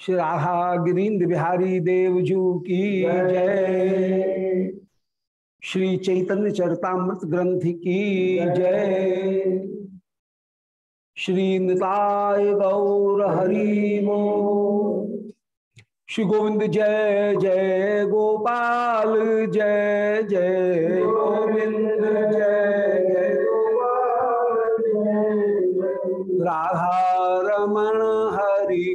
श्री राधा गिरीन्द्र बिहारी देवजू की जय। श्री चैतन्य चरतामृत ग्रंथ की जय। श्री निताय गौर हरि बोल श्री गोविंद जय जय गोपाल, जय जय गोविंद, जय जय राधा रमण हरि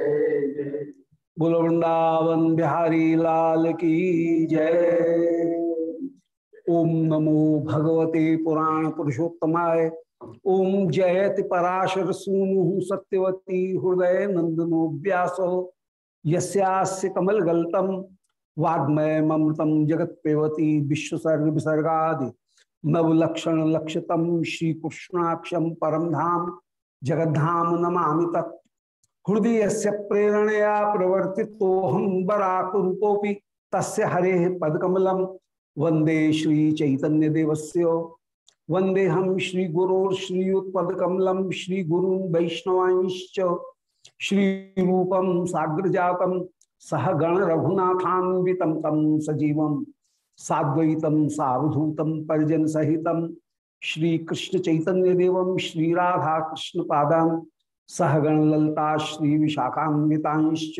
बोलो वृंदावन बिहारी लाल की जय ओम नमो भगवते पुराण पुरुषोत्तमाय ओम जयति पराशर सूनु सत्यवती हृदय नंदनो व्यासो यस्यास्य कमल गलतम वाग्मय ममृतम जगत विश्वसर्ग विसर्गा नवलक्षण लक्षतम श्री कृष्णाक्षम परम धाम जगद्धाम नमा तत् हृदय से प्रेरणया प्रवर्ति तो हम तस्य हरे पदकमलम वंदे श्री चैतन्य देवस्य वंदे हम श्री गुरोर श्रीयुत्पदकमलम श्री गुरु वैष्णवांश्च। श्री रूपम साग्र जातम सह गण रघुनाथान्वितम तम सजीवम साद्वैतम सावधूतम परिजन सहितम श्री कृष्ण चैतन्य देवम श्री राधा कृष्ण पादान सहगण ललता श्री विशाखान्विताश्च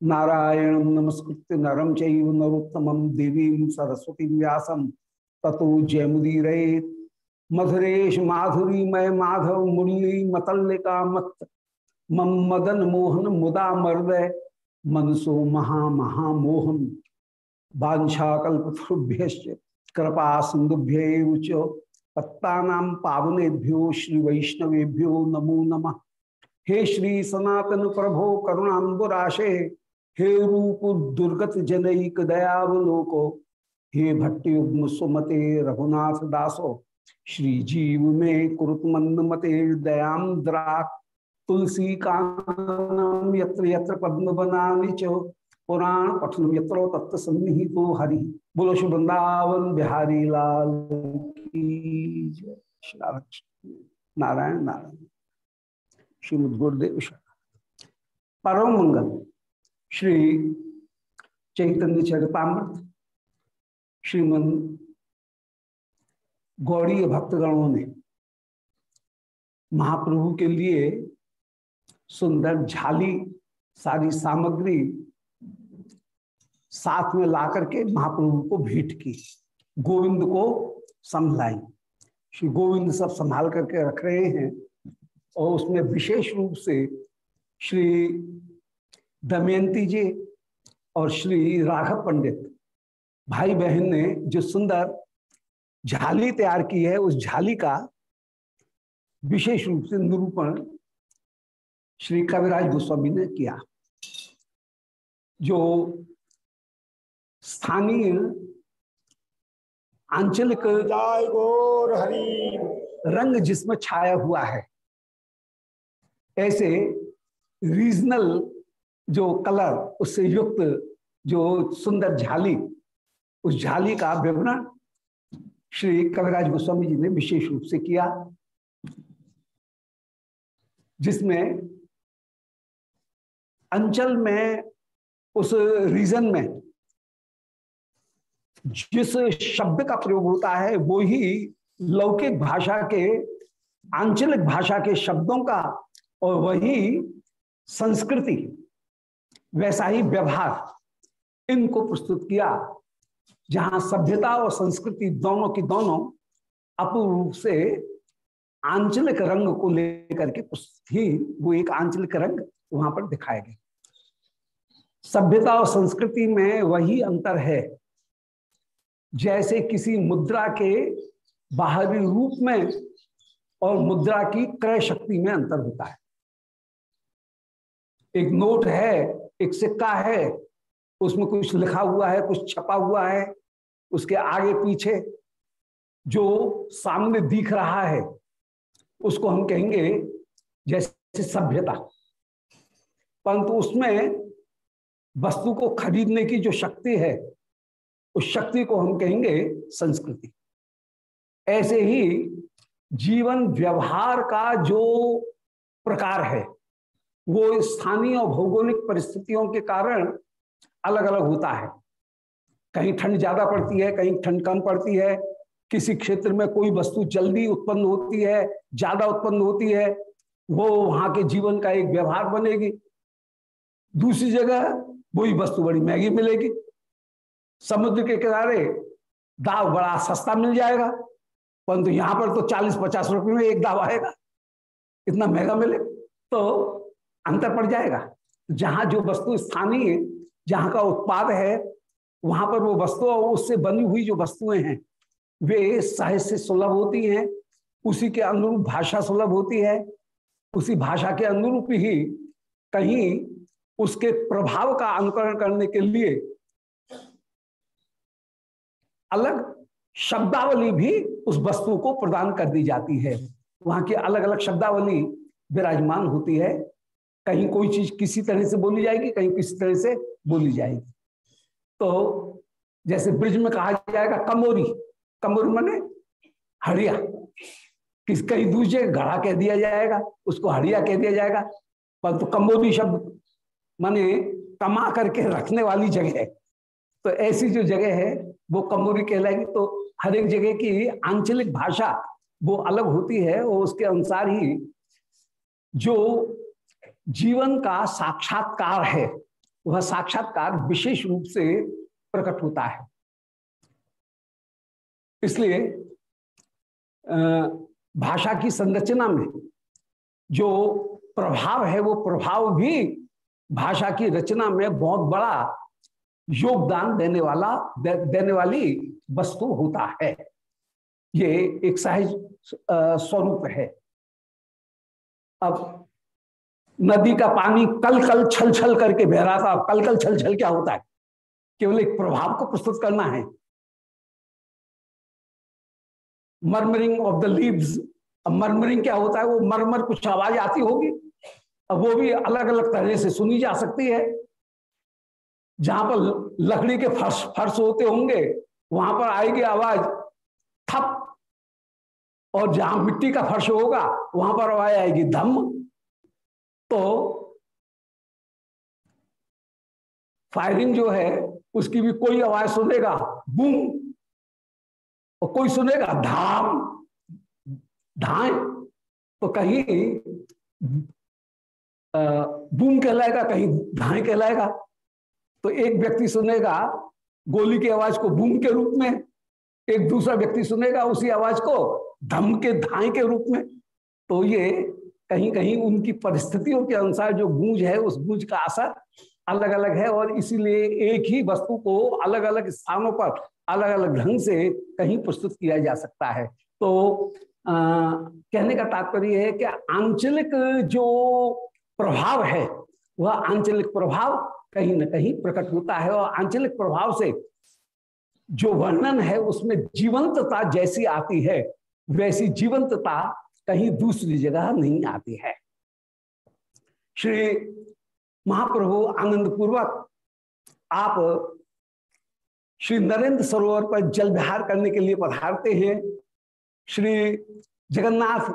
नारायण नमस्कृत नरम चैव नरोत्तम देवी सरस्वती व्यासम ततो जयमुदीर मधुरेश माधुरी मय माधव मुरली मतल्लिका मत। मम मदन मोहन मुदा मर्दय मनसो महा महामोहन वाछाकल्पभ्य कृपा सिंधुभ्य पत्ता पावनेभ्यो श्री वैष्णवेभ्यो नमो नमः। हे श्री सनातन प्रभो करुणाबुराशे हे रूप दुर्गत जनईक दयावलोको हे भट्टयुग्म सुमते रघुनाथ दासो, श्री जीव में कुरुत मंद मते दयाम द्रा तुलसी कानम यत्र यत्र पद्म बनानि च, पुराण पठन यत्रो तत्व सन्निहितो हरि। बोलो शुभ वृंदावन बिहारी लाल की श्री नारायण नारायण। श्रीमद गुरुदेव परम मंगल श्री चैतन्य चरितामृत श्रीमन गौड़ीय भक्तगणों ने महाप्रभु के लिए सुंदर झाली, सारी सामग्री साथ में ला करके महाप्रभु को भेंट की। गोविंद को संभलाई। श्री गोविंद सब संभाल करके रख रहे हैं। और उसमें विशेष रूप से श्री दमयंती जी और श्री राघव पंडित भाई बहन ने जो सुंदर झाली तैयार की है उस झाली का विशेष रूप से निरूपण श्री कविराज गोस्वामी ने किया। जो स्थानीय आंचलिक गौर हरि। रंग जिसमें छाया हुआ है ऐसे रीजनल जो कलर, उससे युक्त जो सुंदर झाली, उस झाली का विवरण श्री कविराज गोस्वामी जी ने विशेष रूप से किया, जिसमें अंचल में, उस रीजन में जिस शब्द का प्रयोग होता है, वो ही लौकिक भाषा के, आंचलिक भाषा के शब्दों का और वही संस्कृति वैसा ही व्यवहार, इनको प्रस्तुत किया, जहाँ सभ्यता और संस्कृति दोनों की दोनों अपूर्व रूप से आंचलिक रंग को लेकर के ही वो एक आंचलिक रंग वहाँ पर दिखाए गए। सभ्यता और संस्कृति में वही अंतर है, जैसे किसी मुद्रा के बाहरी रूप में और मुद्रा की क्रय शक्ति में अंतर होता है। एक नोट है, एक सिक्का है, उसमें कुछ लिखा हुआ है, कुछ छपा हुआ है, उसके आगे पीछे जो सामने दिख रहा है, उसको हम कहेंगे जैसे सभ्यता। परंतु उसमें वस्तु को खरीदने की जो शक्ति है, उस शक्ति को हम कहेंगे संस्कृति। ऐसे ही जीवन व्यवहार का जो प्रकार है वो स्थानीय और भौगोलिक परिस्थितियों के कारण अलग अलग होता है। कहीं ठंड ज़्यादा पड़ती है, कहीं ठंड कम पड़ती है, किसी क्षेत्र में कोई वस्तु जल्दी उत्पन्न होती है, ज़्यादा उत्पन्न होती है, वो वहाँ के जीवन का एक व्यवहार बनेगी। दूसरी जगह वही वस्तु बड़ी महँगी मिलेगी। समुद्र के किनारे दाव बड़ा सस्ता मिल जाएगा, परंतु यहाँ पर तो चालीस पचास रुपए में एक दाव आएगा। इतना महँगा मिले तो अंतर पड़ जाएगा। जहाँ जो वस्तु स्थानीय जहाँ का उत्पाद है, वहाँ पर वो वस्तु और उससे बनी हुई जो वस्तुएँ हैं, वे सहज से सुलभ होती हैं, उसी के अनुरूप भाषा सुलभ होती है, उसी भाषा के अनुरूप ही कहीं उसके प्रभाव का अनुकरण करने के लिए अलग शब्दावली भी उस वस्तु को प्रदान कर दी जाती है। वहाँ की अलग अलग शब्दावली विराजमान होती है। कहीं कोई चीज़ किसी तरह से बोली जाएगी, कहीं किसी तरह से बोली जाएगी। तो जैसे ब्रिज में कहा जाएगा कमोरी कमोरी माने हड़िया किस कहीं दूसरे घड़ा कह दिया जाएगा, उसको हड़िया कह दिया जाएगा। परंतु तो कमोरी शब्द माने कमा करके रखने वाली जगह। है तो ऐसी जो जगह है, वो कमोरी कहलाएगी। तो हर एक जगह की आंचलिक भाषा वो अलग होती है, और उसके अनुसार ही जो जीवन का साक्षात्कार है वह साक्षात्कार विशेष रूप से प्रकट होता है। इसलिए भाषा की संरचना में जो प्रभाव है वो प्रभाव भी भाषा की रचना में बहुत बड़ा योगदान देने वाला दे, देने वाली वस्तु होता है। ये एक सहज स्वरूप है। अब नदी का पानी कल कल छल छल करके बह रहा था। कल कल छल छल क्या होता है? केवल एक प्रभाव को प्रस्तुत करना है। मरमरिंग ऑफ़ द लीव्स अब मरमरिंग क्या होता है? वो मरमर कुछ आवाज़ आती होगी। अब वो भी अलग अलग तरह से सुनी जा सकती है। जहाँ पर लकड़ी के फर्श फर्श होते होंगे, वहाँ पर आएगी आवाज़ थप। और जहाँ मिट्टी का फर्श होगा, वहाँ पर आवाज़ आएगी धम तो फायरिंग जो है, उसकी भी कोई आवाज़ सुनेगा? बूम। और कोई सुनेगा? धाम। धाए। तो कहीं बूम कहलाएगा, कहीं धाए कहलाएगा। तो एक व्यक्ति सुनेगा, गोली की आवाज़ को बूम के रूप में। एक दूसरा व्यक्ति सुनेगा, उसी आवाज़ को धम के धाए के रूप में। तो ये कहीं कहीं उनकी परिस्थितियों के अनुसार जो गूंज है उस गूंज का असर अलग अलग है और इसीलिए एक ही वस्तु को अलग अलग स्थानों पर अलग अलग ढंग से कहीं प्रस्तुत किया जा सकता है। तो आ, कहने का तात्पर्य है कि आंचलिक जो प्रभाव है वह आंचलिक प्रभाव कहीं ना कहीं प्रकट होता है और आंचलिक प्रभाव से जो वर्णन है उसमें जीवंतता जैसी आती है वैसी जीवंतता कहीं दूसरी जगह नहीं आती है। श्री महाप्रभु आनंद पूर्वक आप श्री नरेंद्र सरोवर पर जल विहार करने के लिए पधारते हैं। श्री जगन्नाथ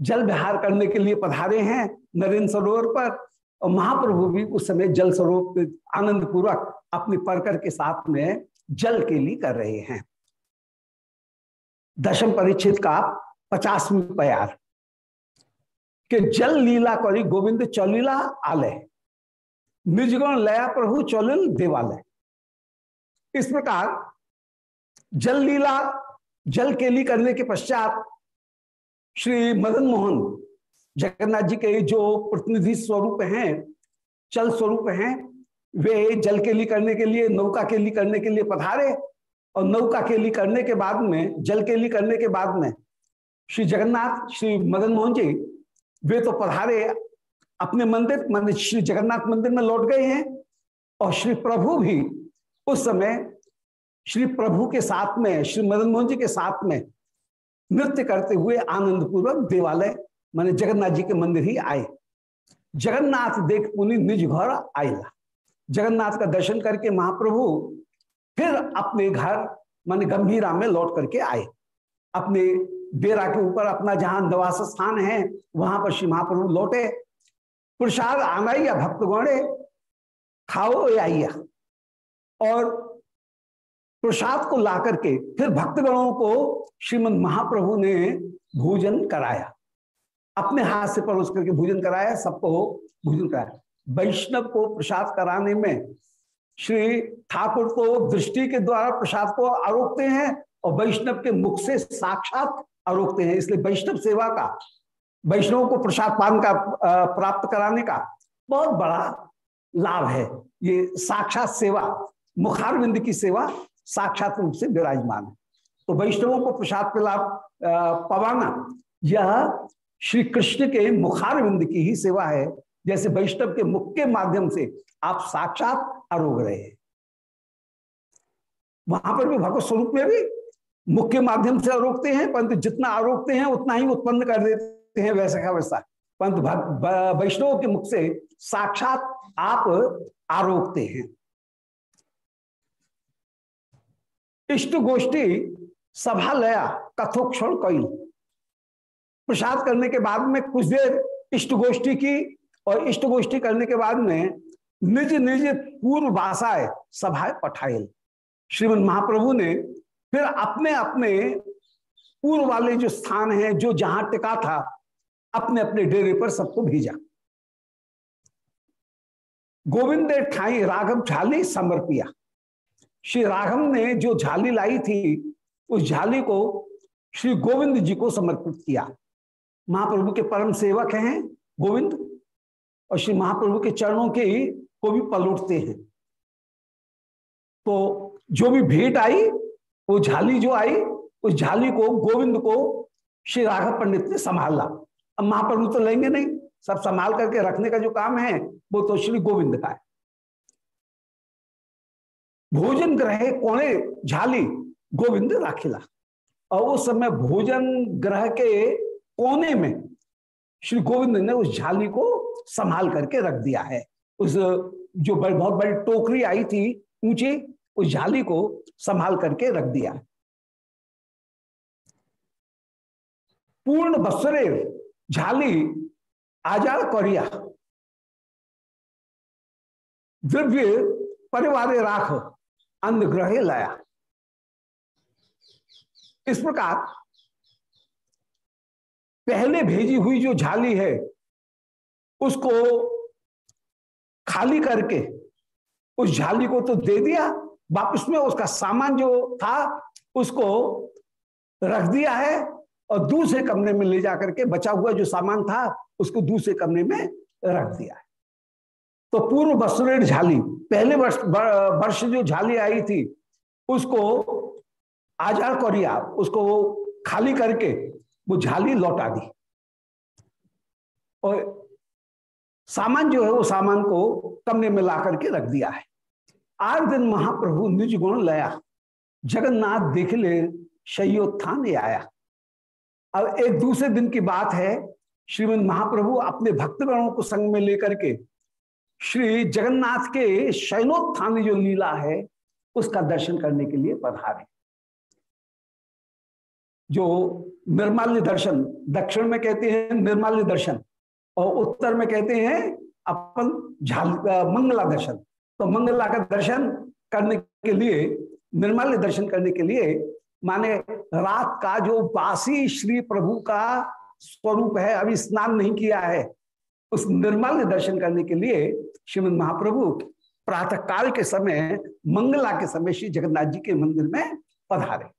जल विहार करने के लिए पधारे हैं नरेंद्र सरोवर पर और महाप्रभु भी उस समय जल सरोवर आनंद पूर्वक अपने परकर के साथ में जल के लिए कर रहे हैं। दशम परिच्छेद का पचासवीं प्यार के जल लीला करी, गोविंद चलीला आलय निजगुण लया प्रभु चलिल देवालय इस प्रकार जल लीला, जल केली करने के पश्चात श्री मदन मोहन, जगन्नाथ जी के जो प्रतिनिधि स्वरूप हैं, चल स्वरूप हैं, वे जल केली करने के लिए, नौका केली करने के लिए पधारे। और नौका केली करने के बाद में, जल केली करने के बाद में श्री जगन्नाथ, श्री मदन मोहन जी, वे तो पधारे, अपने मंदिर मंदिर श्री जगन्नाथ मंदिर में लौट गए हैं, और श्री प्रभु भी उस समय श्री प्रभु के साथ में, श्री मदन मोहन जी के साथ में नृत्य करते हुए आनंद पूर्वक देवालय, माने जगन्नाथ जी के मंदिर ही आए। जगन्नाथ देख पुनि निज घर आएगा जगन्नाथ का दर्शन करके महाप्रभु फिर अपने घर, माने गंभीरा में लौट करके आए। अपने बेरा के ऊपर अपना जहाँ निवास स्थान है, वहाँ पर श्री महाप्रभु लौटे। प्रसाद आना या भक्त गौड़े खाओ या और प्रसाद को ला करके फिर भक्तगणों को श्रीमद महाप्रभु ने भोजन कराया। अपने हाथ से परोस करके भोजन कराया, सबको भोजन कराया। वैष्णव को प्रसाद कराने में श्री ठाकुर को दृष्टि के द्वारा प्रसाद को आरोपते हैं और वैष्णव के मुख से साक्षात आरोपते हैं। इसलिए वैष्णव सेवा का, वैष्णव को प्रसाद पान का प्राप्त कराने का बहुत बड़ा लाभ है। ये साक्षात सेवा, मुखारविंद की सेवा साक्षात रूप से विराजमान है। तो वैष्णवों को प्रसाद पिला पवाना, यह श्री कृष्ण के मुखारविंद की ही सेवा है। जैसे वैष्णव के मुख के माध्यम से आप साक्षात आरोग रहे हैं। वहाँ पर भी भगवत स्वरूप में भी मुख के माध्यम से आरोपते हैं, परंतु जितना आरोपते हैं, उतना ही उत्पन्न कर देते हैं, वैसे का वैसा। परंतु वैष्णव के मुख से साक्षात आप आरोपते हैं। इष्ट गोष्ठी सभा लया कथोक्षण कई प्रसाद करने के बाद में कुछ देर इष्ट गोष्ठी की और इष्ट गोष्ठी करने के बाद में निज निज पूर्व भाषाएँ सभाएँ पठाइल श्रीमद महाप्रभु ने फिर अपने अपने पूर्व वाले जो स्थान है, जो जहाँ टिका था, अपने अपने डेरे पर सबको भेजा। गोविंद ठाई राघव झाली समर्पिया श्री राघव ने जो झाली लाई थी, उस झाली को श्री गोविंद जी को समर्पित किया। महाप्रभु के परम सेवक हैं गोविंद, और श्री महाप्रभु के चरणों के को भी पलटते हैं। तो जो भी भेंट आई वो झाली जो आई, उस झाली को, गोविंद को श्री राघव पंडित ने संभाला। अब महाप्रभु तो लेंगे नहीं, सब संभाल करके रखने का जो काम है, वो तो श्री गोविंद का है। भोजन ग्रह कोने, झाली, गोविंद राखिला। और उस समय भोजन ग्रह के कोने में श्री गोविंद ने उस झाली को संभाल करके रख दिया है। उस, जो बहुत बड़ी टोकरी आई थी ऊँची उस झाली को संभाल करके रख दिया। पूर्ण बसरे झाली आज़ाद करिया। द्रव्य परिवार राख अंधग्रह लाया। इस प्रकार पहले भेजी हुई जो झाली है, उसको खाली करके उस झाली को तो दे दिया। वापस में उसका सामान जो था, उसको रख दिया है और दूसरे कमरे में ले जाकर के बचा हुआ जो सामान था, उसको दूसरे कमरे में रख दिया है। तो पूर्व बसुरेट झाली, पहले वर्ष वर्ष जो झाली आई थी, उसको आजार कोरिया, उसको वो खाली करके वो झाली लौटा दी। और सामान जो है, वो सामान को कमरे में ला करके रख दिया है। आठ दिन महाप्रभु निज गुण लया। जगन्नाथ देख ले, शयोत्थान आया। अब एक दूसरे दिन की बात है, श्रीमद महाप्रभु अपने भक्तगणों को संग में लेकर के श्री जगन्नाथ के शयनोत्थान जो लीला है, उसका दर्शन करने के लिए पधारे। जो निर्माल्य दर्शन, दक्षिण में कहते हैं निर्माल्य दर्शन और उत्तर में कहते हैं अपन झाल मंगला दर्शन। तो मंगला का दर्शन करने के लिए, निर्माल्य दर्शन करने के लिए, माने रात का जो बासी श्री प्रभु का स्वरूप है, अभी स्नान नहीं किया है, उस निर्माल्य दर्शन करने के लिए श्रीमद महाप्रभु प्रातः काल के समय, मंगला के समय श्री जगन्नाथ जी के मंदिर में पधारे।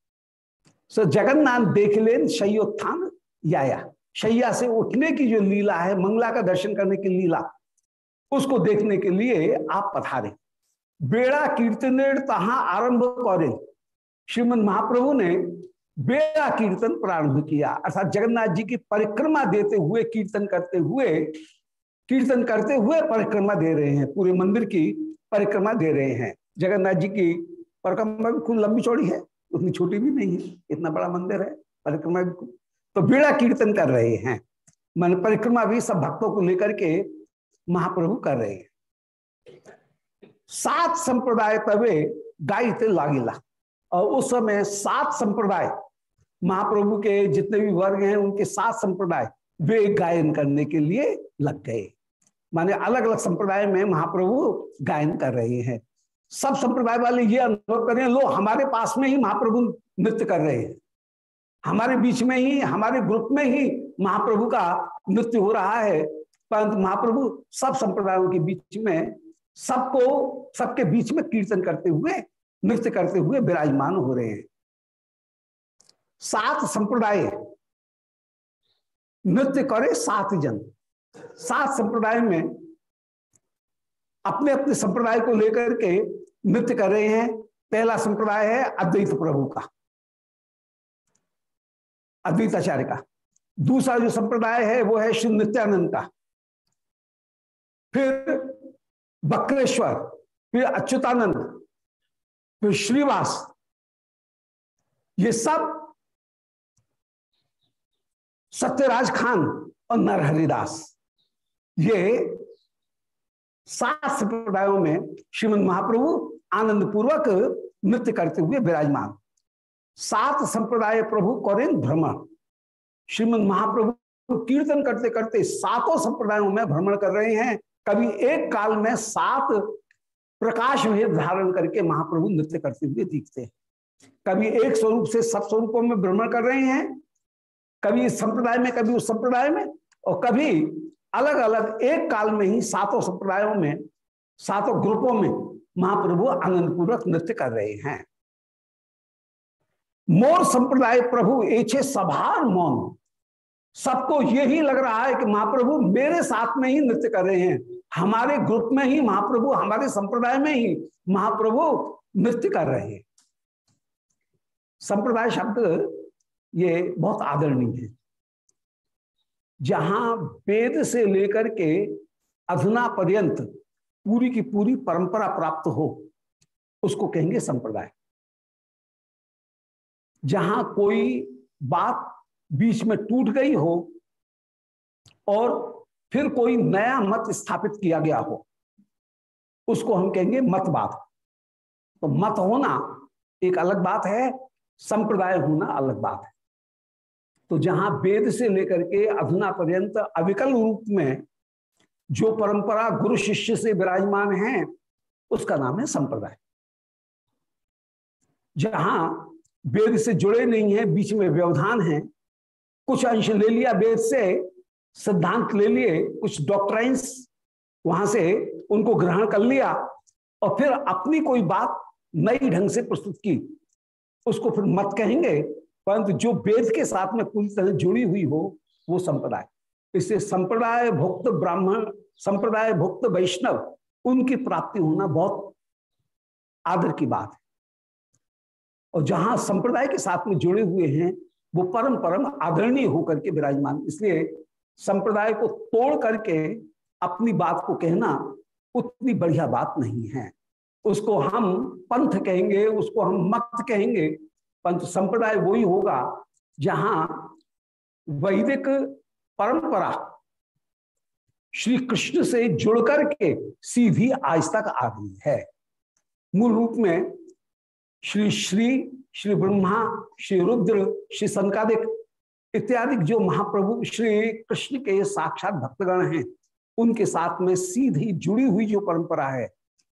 सो जगन्नाथ देख लेन शयोत्थान याया। शैया से उठने की जो लीला है, मंगला का दर्शन करने की लीला उसको देखने के लिए आप पधारे। बेड़ा कीर्तन तहा आरंभ करें। श्रीमद महाप्रभु ने बेड़ा कीर्तन प्रारंभ किया। अर्थात जगन्नाथ जी की परिक्रमा देते हुए कीर्तन करते हुए, कीर्तन करते हुए परिक्रमा दे रहे हैं। पूरे मंदिर की परिक्रमा दे रहे हैं। जगन्नाथ जी की परिक्रमा भी खूब लंबी चौड़ी है, उतनी छोटी भी नहीं है, इतना बड़ा मंदिर है, परिक्रमा भी तो बेड़ा कीर्तन कर रहे हैं। मन परिक्रमा भी सब भक्तों को लेकर के महाप्रभु कर रहे हैं। सात संप्रदाय तवे गायते लागिला। और उस समय सात संप्रदाय, महाप्रभु के जितने भी वर्ग हैं, उनके सात संप्रदाय वे गायन करने के लिए लग गए। माने अलग अलग संप्रदाय में महाप्रभु गायन कर रहे हैं। सब संप्रदाय वाले ये अनुभव कर, लो, हमारे पास में ही महाप्रभु नृत्य कर रहे हैं। हमारे बीच में ही, हमारे ग्रुप में ही महाप्रभु का नृत्य हो रहा है। परंतु महाप्रभु सब संप्रदायों के बीच में, सबको, सबके बीच में कीर्तन करते हुए, नृत्य करते हुए विराजमान हो रहे हैं। सात संप्रदाय। नृत्य करे सात जन। सात संप्रदाय में अपने अपने संप्रदाय को लेकर के नृत्य कर रहे हैं। पहला संप्रदाय है अद्वैत प्रभु का। अद्वैताचार्य का। दूसरा जो संप्रदाय है, वो है श्री नित्यानंद का। फिर बक्रेश्वर फिर अच्युतानंद, फिर श्रीवास। ये सब सत्यराज खान और नरहरिदास ये सात संप्रदायों में श्रीमद महाप्रभु आनंद पूर्वक नृत्य करते हुए विराजमान। सात संप्रदाय प्रभु करें भ्रमण। श्रीमद महाप्रभु कीर्तन करते करते सातों संप्रदायों में भ्रमण कर रहे हैं। कभी एक काल में सात प्रकाश भेद धारण करके महाप्रभु नृत्य करते हुए दिखते हैं। कभी एक स्वरूप से सब स्वरूपों में भ्रमण कर रहे हैं, कभी इस संप्रदाय में, कभी उस संप्रदाय में, और कभी अलग अलग एक काल में ही सातों संप्रदायों में, सातों ग्रुपों में महाप्रभु आनंद पूर्वक नृत्य कर रहे हैं। मोर संप्रदाय प्रभु एछे सभार मौन। सबको यही लग रहा है कि महाप्रभु मेरे साथ में ही नृत्य कर रहे हैं। हमारे ग्रुप में ही महाप्रभु, हमारे संप्रदाय में ही महाप्रभु नृत्य कर रहे हैं। संप्रदाय शब्द ये बहुत आदरणीय है। जहाँ वेद से लेकर के अधुना पर्यंत पूरी की पूरी परंपरा प्राप्त हो, उसको कहेंगे संप्रदाय। जहाँ कोई बात बीच में टूट गई हो और फिर कोई नया मत स्थापित किया गया हो, उसको हम कहेंगे मतवाद। तो मत होना एक अलग बात है, संप्रदाय होना अलग बात है। तो जहाँ वेद से लेकर के अधुना पर्यंत अविकल रूप में जो परंपरा गुरु शिष्य से विराजमान है, उसका नाम है संप्रदाय। जहाँ वेद से जुड़े नहीं है, बीच में व्यवधान है, कुछ अंश ले लिया वेद से सिद्धांत ले लिए, कुछ डॉक्ट्राइंस वहाँ से उनको ग्रहण कर लिया और फिर अपनी कोई बात नई ढंग से प्रस्तुत की। उसको फिर मत कहेंगे, परंतु जो वेद के साथ में पूरी तरह जुड़ी हुई हो, वो संप्रदाय। इससे संप्रदाय भुक्त ब्राह्मण संप्रदाय भुक्त वैष्णव, उनकी प्राप्ति होना बहुत आदर की बात है। और जहाँ संप्रदाय के साथ में जुड़े हुए हैं, वो परम परम आदरणीय होकर के विराजमान। इसलिए संप्रदाय को तोड़ करके अपनी बात को कहना उतनी बढ़िया बात नहीं है। उसको हम पंथ कहेंगे, उसको हम मत कहेंगे, पंथ संप्रदाय वही होगा जहाँ वैदिक परंपरा श्री कृष्ण से जुड़ करके सीधी आज तक आ गई है। मूल रूप में श्री श्री श्री ब्रह्मा, श्री रुद्र, श्री संकादिक इत्यादि जो महाप्रभु श्री कृष्ण के साक्षात भक्तगण हैं, उनके साथ में सीधी जुड़ी हुई जो परंपरा है,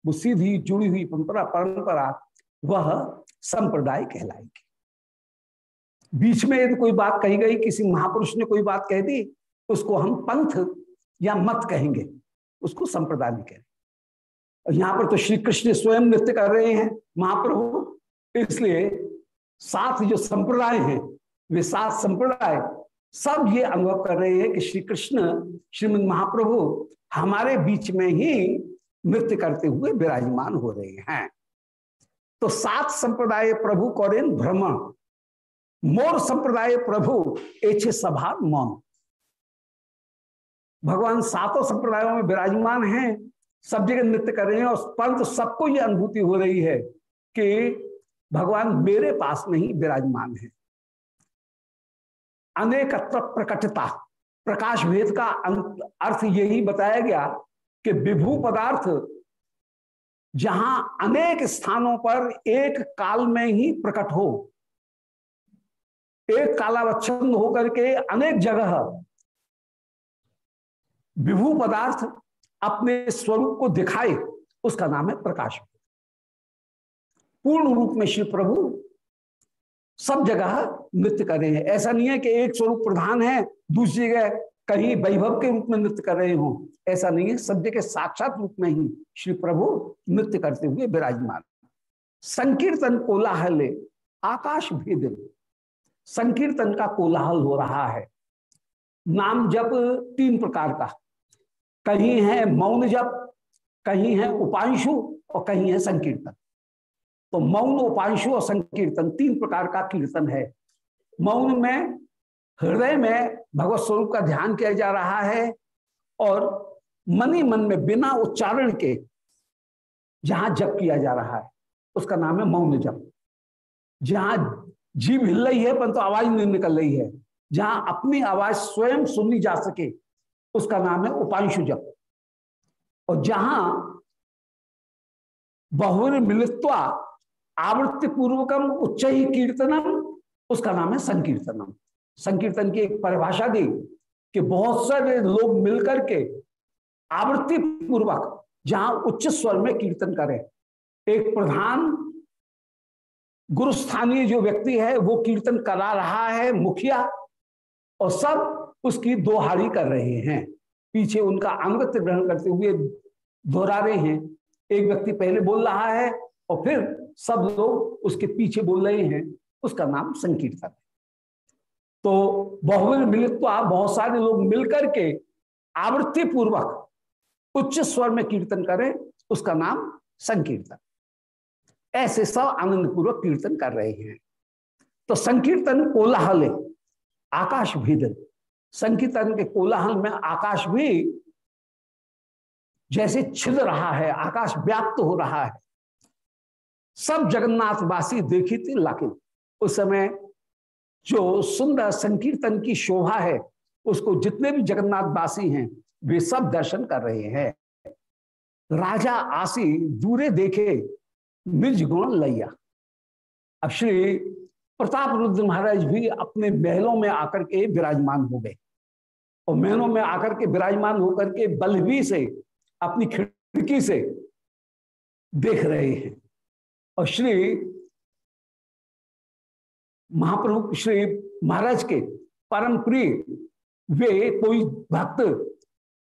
वो सीधी जुड़ी हुई परंपरा परंपरा वह संप्रदाय कहलाएगी। बीच में यदि कोई बात कही गई, किसी महापुरुष ने कोई बात कह दी, उसको हम पंथ या मत कहेंगे, उसको संप्रदाय भी कहेंगे। यहाँ पर तो श्री कृष्ण स्वयं नृत्य कर रहे हैं, महाप्रभु, इसलिए साथ जो संप्रदाय हैं वे सात संप्रदाय सब ये अनुभव कर रहे हैं कि श्री कृष्ण श्रीमद महाप्रभु हमारे बीच में ही नृत्य करते हुए विराजमान हो रहे हैं। तो सात संप्रदाय प्रभु कौरेन भ्रमण मोर संप्रदाय प्रभु एचे सभा, मौन। भगवान सातों संप्रदायों में विराजमान हैं, सब जगह नृत्य कर रहे हैं और परंतु सबको ये अनुभूति हो रही है कि भगवान मेरे पास नहीं विराजमान है। अनेकत्व प्रकटता प्रकाश भेद का अर्थ यही बताया गया कि विभू पदार्थ जहाँ अनेक स्थानों पर एक काल में ही प्रकट हो, एक कालावच्छिन्न होकर के अनेक जगह विभू पदार्थ अपने स्वरूप को दिखाए, उसका नाम है प्रकाश पूर्ण रूप में श्री प्रभु सब जगह नृत्य कर रहे हैं। ऐसा नहीं है कि एक स्वरूप प्रधान है, दूसरी जगह कहीं वैभव के रूप में नृत्य कर रहे हो। ऐसा नहीं है, सब जगह साक्षात रूप में ही श्री प्रभु नृत्य करते हुए विराजमान। संकीर्तन कोलाहल आकाश भेद। संकीर्तन का कोलाहल हो रहा है। नाम जप तीन प्रकार का। कहीं है मौन जप, कहीं है उपांशु और कहीं है संकीर्तन। तो मौन उपांशु और संकीर्तन तीन प्रकार का कीर्तन है। मौन में, हृदय में भगवत स्वरूप का ध्यान किया जा रहा है और मन ही मन में बिना उच्चारण के जहाँ जप किया जा रहा है, उसका नाम है मौन जप। जहाँ जीव हिल रही है, परंतु तो आवाज़ नहीं निकल रही है, जहाँ अपनी आवाज़ स्वयं सुननी जा सके, उसका नाम है उपांशु जप। और जहाँ बहुर मिलित्वा आवृत्ति पूर्वकम उच्च ही कीर्तनम, उसका नाम है संकीर्तनम। संकीर्तन की एक परिभाषा दी कि बहुत सारे लोग मिलकर के आवृत्ति पूर्वक जहाँ उच्च स्वर में कीर्तन करें, एक प्रधान गुरुस्थानीय जो व्यक्ति है, वो कीर्तन करा रहा है, मुखिया, और सब उसकी दोहारी कर रहे हैं। पीछे उनका अंगत्य ग्रहण करते हुए दोहरा रहे हैं। एक व्यक्ति पहले बोल रहा है और फिर सब लोग उसके पीछे बोल रहे हैं, उसका नाम संकीर्तन है। तो बहुविध मिलित्व बहुत सारे लोग मिलकर के आवृत्ति पूर्वक उच्च स्वर में कीर्तन करें, उसका नाम संकीर्तन। ऐसे सब आनंद पूर्वक कीर्तन कर रहे हैं। तो संकीर्तन कोलाहल आकाश भीदन। संकीर्तन के कोलाहल में आकाश भी जैसे छिद रहा है, आकाश व्याप्त हो रहा है। सब जगन्नाथवासी देखी थी लाकिन उस समय जो सुंदर संकीर्तन की शोभा है, उसको जितने भी जगन्नाथवासी हैं, वे सब दर्शन कर रहे हैं। राजा आसी दूरे देखे निज गुण लैया अब श्री प्रताप रुद्र महाराज भी अपने महलों में आकर के विराजमान हो गए। और महलों में आकर के विराजमान होकर के बलबी से, अपनी खिड़की से देख रहे हैं। और श्री महाप्रभु, श्री महाराज के परम प्रिय, वे कोई भक्त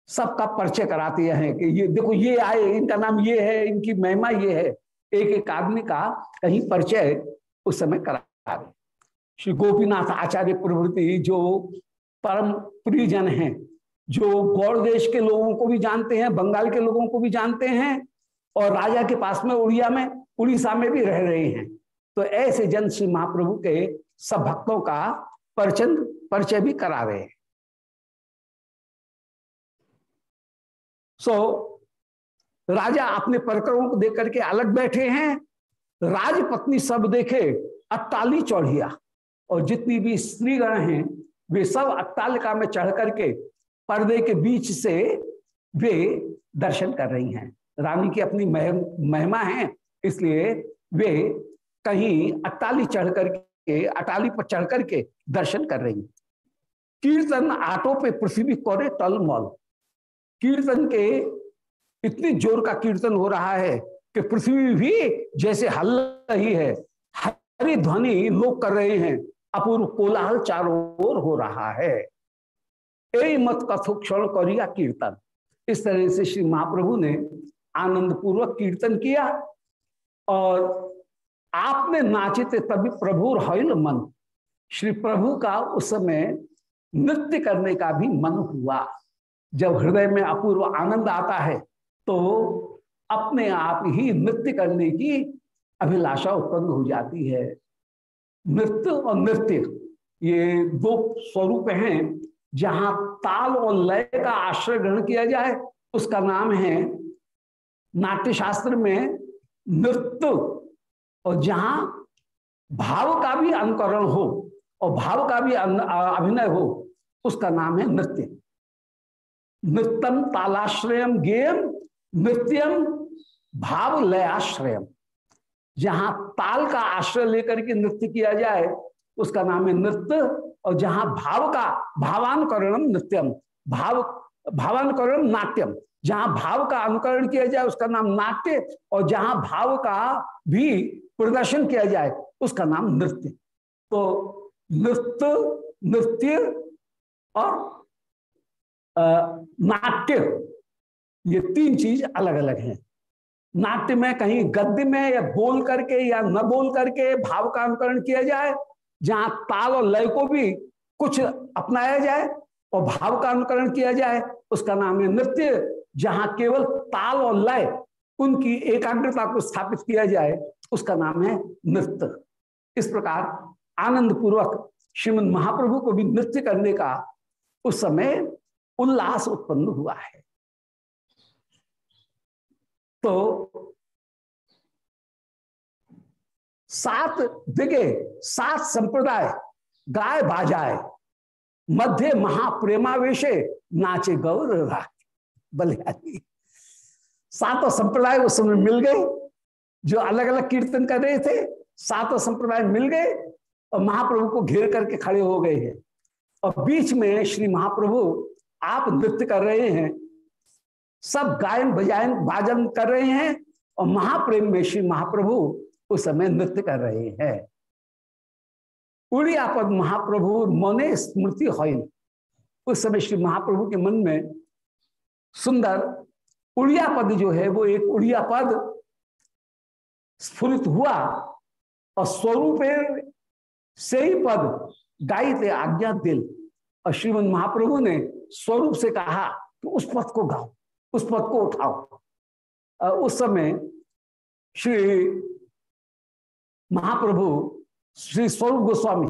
सबका परिचय कराते हैं कि ये देखो, ये आए, इनका नाम ये है, इनकी महिमा ये है। एक एक आदमी का कहीं परिचय उस समय करा रहे श्री गोपीनाथ आचार्य प्रभृति जो परम प्रियजन हैं, जो गौड़ देश के लोगों को भी जानते हैं, बंगाल के लोगों को भी जानते हैं और राजा के पास में उड़िया में उड़ीसा में भी रह रहे हैं। तो ऐसे जन श्री महाप्रभु के सब भक्तों का परिचय परिचय भी करा रहे हैं। सो so, राजा अपने परकरों को देख करके अलग बैठे हैं। राजपत्नी सब देखे अट्टाली चौड़िया। और जितनी भी स्त्रीगण हैं वे सब अट्टालिका में चढ़ करके पर्दे के बीच से वे दर्शन कर रही हैं। रानी की अपनी महिमा है, इसलिए वे कहीं अट्टाली चढ़ करके अटाली पर चढ़ करके दर्शन कर रही कीर्तन आटो पे पृथ्वी कोरे टलमल कीर्तन के इतनी ज़ोर का कीर्तन हो रहा है कि पृथ्वी भी जैसे हल रही है, हरी ध्वनि लोग कर रहे हैं, अपूर्व कोलाहल चारों ओर हो रहा है। ए मत कथो क्षण करिया कीर्तन। इस तरह से श्री महाप्रभु ने आनंद पूर्वक कीर्तन किया और आपने नाचित तभी प्रभु हईल मन। श्री प्रभु का उस समय नृत्य करने का भी मन हुआ। जब हृदय में अपूर्व आनंद आता है तो अपने आप ही नृत्य करने की अभिलाषा उत्पन्न हो जाती है। नृत्य और नृत्य, ये दो स्वरूप हैं जहाँ ताल और लय का आश्रय ग्रहण किया जाए। उसका नाम है नाट्य शास्त्र में नृत्य और जहाँ भाव का भी अनुकरण हो और भाव का भी अभिनय हो, उसका नाम है नृत्य। नृत्यम तालाश्रयम गेयम नृत्यम भाव लयाश्रयम जहाँ ताल का आश्रय लेकर के नृत्य किया जाए, उसका नाम है नृत्य और जहाँ भाव का भावानुकरणम नृत्यम, भाव भावानुकरण नाट्यम। जहाँ भाव का अनुकरण किया जाए उसका नाम नाट्य और जहाँ भाव का भी प्रदर्शन किया जाए उसका नाम नृत्य। तो नृत्य नृत्य और नाट्य, ये तीन चीज़ अलग अलग हैं। नाट्य में कहीं गद्य में या बोल करके या न बोल करके भाव का अनुकरण किया जाए, जहाँ ताल और लय को भी कुछ अपनाया जाए और भाव का अनुकरण किया जाए, उसका नाम है नृत्य। जहाँ केवल ताल और लय उनकी एकाग्रता को स्थापित किया जाए, उसका नाम है नृत्य। इस प्रकार आनंद पूर्वक श्रीमद महाप्रभु को भी नृत्य करने का उस समय उल्लास उत्पन्न हुआ है। तो सात दिगे, सात संप्रदाय, गाय बाजाए, मध्य महाप्रेमावेशे नाचे गौर बलिहारी। सातों संप्रदाय उस समय मिल गए, जो अलग अलग कीर्तन कर रहे थे, सातों संप्रदाय मिल गए और महाप्रभु को घेर करके खड़े हो गए हैं। और बीच में श्री महाप्रभु आप नृत्य कर रहे हैं, सब गायन बजायन बाजन कर रहे हैं और महाप्रेम में श्री महाप्रभु उस समय नृत्य कर रहे हैं। उड़िया पद महाप्रभु मने स्मृति हो उस समय श्री महाप्रभु के मन में सुंदर उड़िया पद जो है, वो एक उड़िया पद स्फुरित हुआ और स्वरूप से ही पद थे आज्ञा, दिल। और श्रीमद महाप्रभु ने स्वरूप से कहा कि उस पद को गाओ, उस पद को उठाओ। उस समय श्री महाप्रभु, श्री स्वरूप गोस्वामी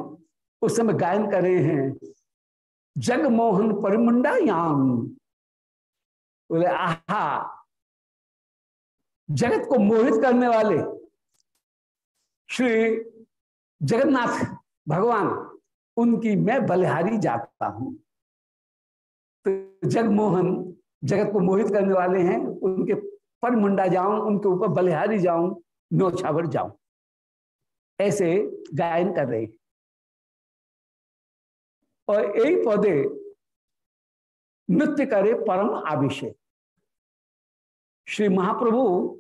उस समय गायन कर रहे हैं, जगमोहन परिमुंडा याम बोले, आहा, जगत को मोहित करने वाले श्री जगन्नाथ भगवान, उनकी मैं बलिहारी जाता हूँ। तो जगमोहन जगत को मोहित करने वाले हैं, उनके पर मुंडा जाऊँ, उनके ऊपर बलिहारी जाऊँ नौछावर जाऊँ। ऐसे गायन कर रहे और यही पौधे नृत्य करे परम अभिषेक। श्री महाप्रभु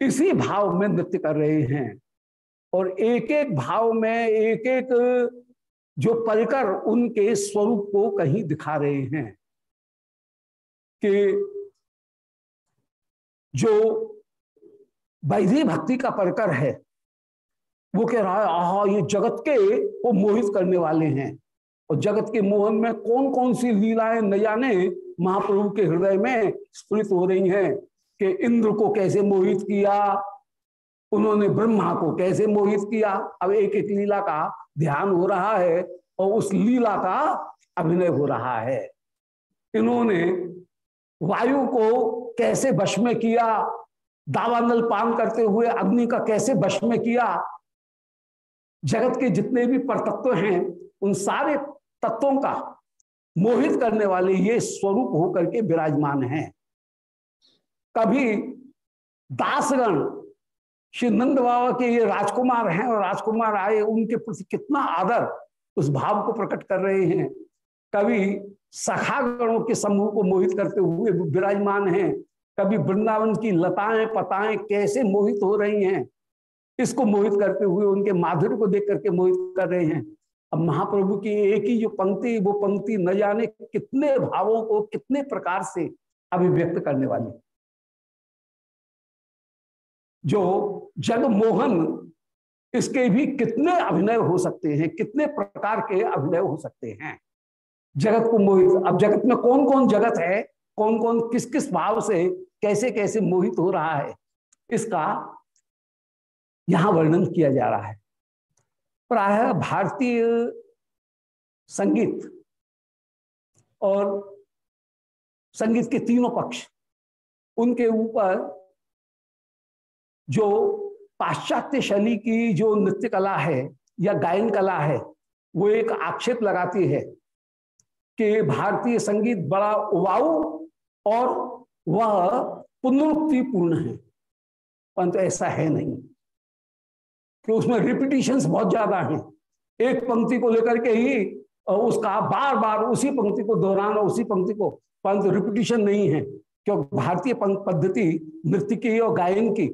इसी भाव में नृत्य कर रहे हैं और एक एक भाव में एक एक जो परिकर उनके स्वरूप को कहीं दिखा रहे हैं कि जो वैधि भक्ति का परकर है, वो कह रहा है, आह, ये जगत के वो मोहित करने वाले हैं। और जगत के मोहन में कौन कौन सी लीलाएँ न जाने महाप्रभु के हृदय में स्फुरित हो रही हैं कि इंद्र को कैसे मोहित किया, उन्होंने ब्रह्मा को कैसे मोहित किया। अब एक एक लीला का ध्यान हो रहा है और उस लीला का अभिनय हो रहा है। इन्होंने वायु को कैसे वश में किया दावानल पान करते हुए अग्नि का कैसे वश में किया। जगत के जितने भी परतत्व हैं, उन सारे तत्वों का मोहित करने वाले ये स्वरूप होकर के विराजमान हैं। कभी दासगण श्री नंद बाबा के ये राजकुमार हैं और राजकुमार आए, उनके प्रति कितना आदर उस भाव को प्रकट कर रहे हैं। कभी सखागणों के समूह को मोहित करते हुए विराजमान हैं। कभी वृंदावन की लताएँ पताएँ कैसे मोहित हो रही हैं, इसको मोहित करते हुए उनके माधुर्य को देख करके मोहित कर रहे हैं। अब महाप्रभु की एक ही जो पंक्ति, वो पंक्ति न जाने कितने भावों को कितने प्रकार से अभिव्यक्त करने वाली जो जगमोहन इसके भी कितने अभिनय हो सकते हैं, कितने प्रकार के अभिनय हो सकते हैं। जगत को मोहित, अब जगत में कौन कौन जगत है कौन कौन किस किस भाव से कैसे कैसे मोहित हो रहा है, इसका यहाँ वर्णन किया जा रहा है। प्राय भारतीय संगीत और संगीत के तीनों पक्ष, उनके ऊपर जो पाश्चात्य शैली की जो नृत्य कला है या गायन कला है, वो एक आक्षेप लगाती है कि भारतीय संगीत बड़ा उबाऊ और वह पुनरुक्ति पूर्ण है। परंतु ऐसा है नहीं। कि उसमें रिपीटिशंस बहुत ज़्यादा हैं। एक पंक्ति को लेकर के ही उसका बार बार उसी पंक्ति को दोहराना, उसी पंक्ति को परंतु रिपीटिशन नहीं है, क्योंकि भारतीय पद्धति नृत्य की और गायन की,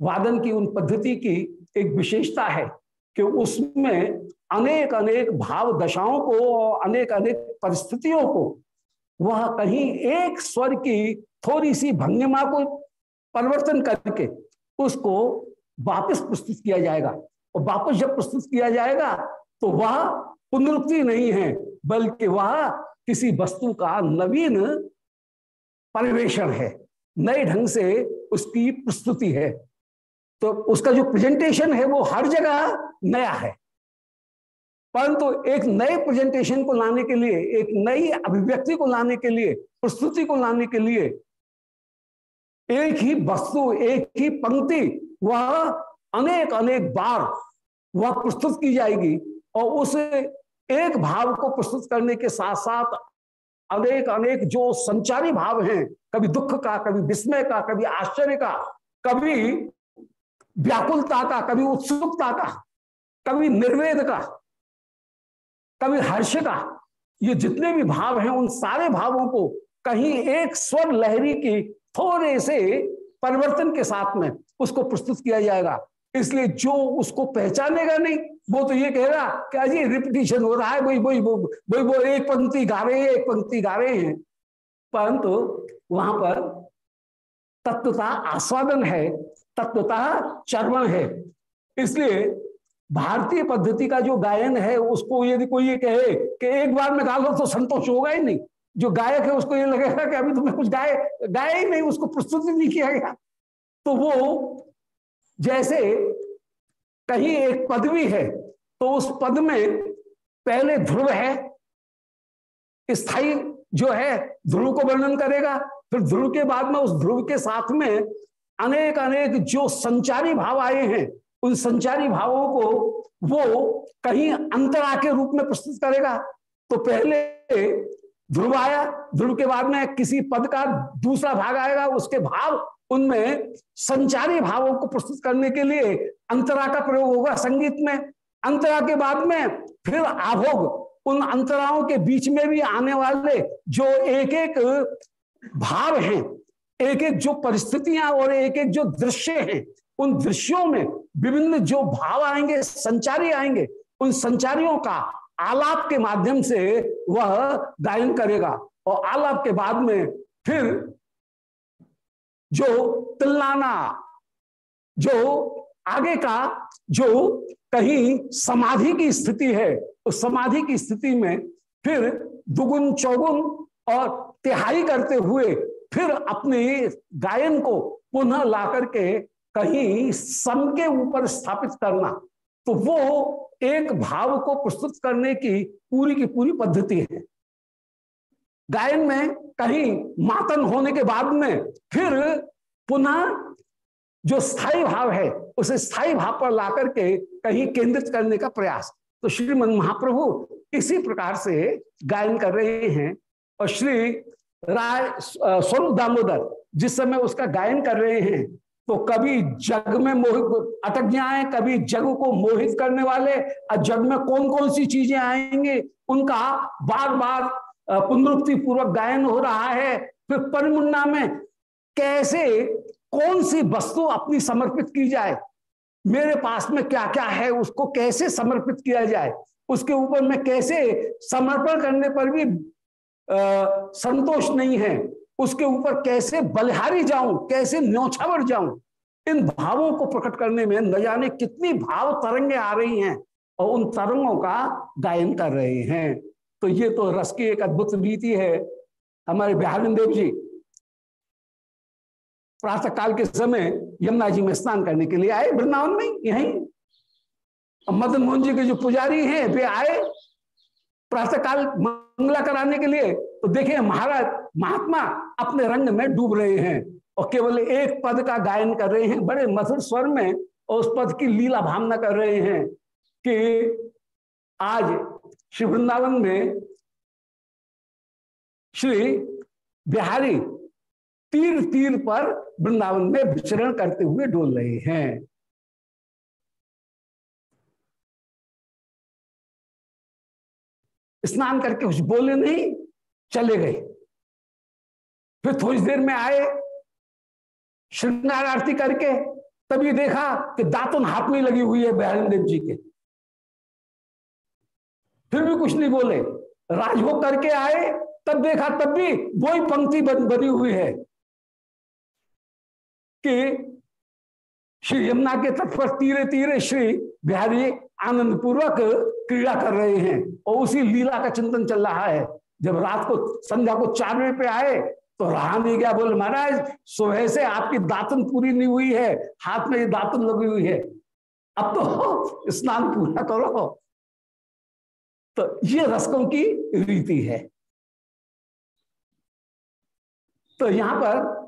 वादन की, उन पद्धति की एक विशेषता है कि उसमें अनेक अनेक भाव दशाओं को और अनेक अनेक परिस्थितियों को, वह कहीं एक स्वर की थोड़ी सी भंगिमा को परिवर्तन करके उसको वापस प्रस्तुत किया जाएगा। और वापस जब प्रस्तुत किया जाएगा तो वह पुनरुक्ति नहीं है, बल्कि वह किसी वस्तु का नवीन परिवेशन है। नए ढंग से उसकी प्रस्तुति है। तो उसका जो प्रेजेंटेशन है, वो हर जगह नया है। परंतु तो एक नए प्रेजेंटेशन को लाने के लिए, एक नई अभिव्यक्ति को लाने के लिए, प्रस्तुति को लाने के लिए, एक ही वस्तु, एक ही पंक्ति वह अनेक अनेक बार वह प्रस्तुत की जाएगी और उस एक भाव को प्रस्तुत करने के साथ साथ अनेक अनेक जो संचारी भाव हैं, कभी दुख का, कभी विस्मय का, कभी आश्चर्य का, कभी व्याकुलता का, कभी उत्सुकता का, कभी निर्वेद का, कभी हर्ष का, ये जितने भी भाव हैं, उन सारे भावों को कहीं एक स्वर लहरी की थोड़े से परिवर्तन के साथ में उसको प्रस्तुत किया जाएगा। इसलिए जो उसको पहचानेगा नहीं, वो तो ये कहेगा कि अजी रिपीटिशन हो रहा है, वही वही वही, वो एक पंक्ति गा रहे हैं एक पंक्ति गा रहे हैं। परंतु वहाँ पर तत्वता आस्वादन है, तत्वता चर्वण है। इसलिए भारतीय पद्धति का जो गायन है, उसको यदि कोई ये कहे कि एक बार में गा लो तो संतोष होगा ही नहीं। जो गायक है, उसको ये लगेगा कि अभी तुम्हें कुछ गाय गाया ही नहीं, उसको प्रस्तुति नहीं किया गया। तो वो जैसे कहीं एक पदवी है तो उस पद में पहले ध्रुव है, स्थायी जो है ध्रुव को वर्णन करेगा, फिर ध्रुव के बाद में उस ध्रुव के साथ में अनेक अनेक जो संचारी भाव आए हैं, उन संचारी भावों को वो कहीं अंतरा के रूप में प्रस्तुत करेगा। तो पहले ध्रुव आया, ध्रुव के बाद में किसी पद का दूसरा भाग आएगा, उसके भाव उनमें संचारी भावों को प्रस्तुत करने के लिए अंतरा का प्रयोग होगा संगीत में। अंतरा के बाद में फिर आभोग। उन अंतराओं के बीच में भी आने वाले जो एक एक भाव हैं एक एक जो परिस्थितियाँ और एक एक जो दृश्य हैं, उन दृश्यों में विभिन्न जो भाव आएँगे, संचारी आएँगे, उन संचारियों का आलाप के माध्यम से वह गायन करेगा और आलाप के बाद में फिर जो तिल्लाना जो आगे का, जो कहीं समाधि की स्थिति है, उस समाधि की स्थिति में फिर दुगुन चौगुन और तिहाई करते हुए फिर अपने गायन को पुनः ला करके कहीं सम के ऊपर स्थापित करना तो वो एक भाव को प्रस्तुत करने की पूरी की पूरी पद्धति है। गायन में कहीं मातन होने के बाद में फिर पुनः जो स्थायी भाव है, उसे स्थायी भाव पर ला करके कहीं केंद्रित करने का प्रयास। तो श्रीमद महाप्रभु इसी प्रकार से गायन कर रहे हैं और श्री राय स्वरूप दामोदर जिस समय उसका गायन कर रहे हैं तो कभी जग में मोहित अटक जाए कभी जग को मोहित करने वाले, और जग में कौन कौन सी चीज़ें आएँगे, उनका बार बार पुनरुक्ति पूर्वक गायन हो रहा है फिर परिमुंडा में कैसे कौन सी वस्तु अपनी समर्पित की जाए? मेरे पास में क्या क्या है उसको कैसे समर्पित किया जाए? उसके ऊपर मैं कैसे समर्पण करने पर भी आ, संतोष नहीं है? उसके ऊपर कैसे बलिहारी जाऊँ? कैसे न्यौछावर जाऊँ? इन भावों को प्रकट करने में न जाने कितनी भाव तरंगे आ रही हैं और उन तरंगों का गायन कर रहे हैं। तो ये तो रस की एक अद्भुत रीति है हमारे बिहार देव जी प्रातः काल के समय यमुना जी में स्नान करने के लिए आए, वृंदावन में यहीं। मदन मोहन जी के जो पुजारी हैं, वे आए प्रातः काल मंगला कराने के लिए। तो देखे महाराज, महात्मा अपने रंग में डूब रहे हैं और केवल एक पद का गायन कर रहे हैं। बड़े मधुर स्वर में और उस पद की लीला भावना कर रहे हैं कि आज श्री वृंदावन में श्री बिहारी तीर तीर पर वृंदावन में विचरण करते हुए डोल रहे हैं। स्नान करके कुछ बोले नहीं, चले गए। फिर थोड़ी देर में आए श्रृंगार आरती करके, तभी देखा कि दातुन हाथ में लगी हुई है बिहारी देव जी के। फिर भी कुछ नहीं बोले। राजभोग करके आए तब देखा तब भी वही पंक्ति बन, बनी हुई है कि श्री यमुना के तट पर तीरे तीरे श्री बिहारी आनंद पूर्वक क्रीड़ा कर रहे हैं और उसी लीला का चिंतन चल रहा है। जब रात को संध्या को चार बजे पे आए तो रहा नहीं गया। बोले महाराज सुबह से आपकी दातन पूरी नहीं हुई है हाथ में दातन लगी हुई है। अब तो स्नान पूरा करो। तो ये रसकों की रीति है। तो यहाँ पर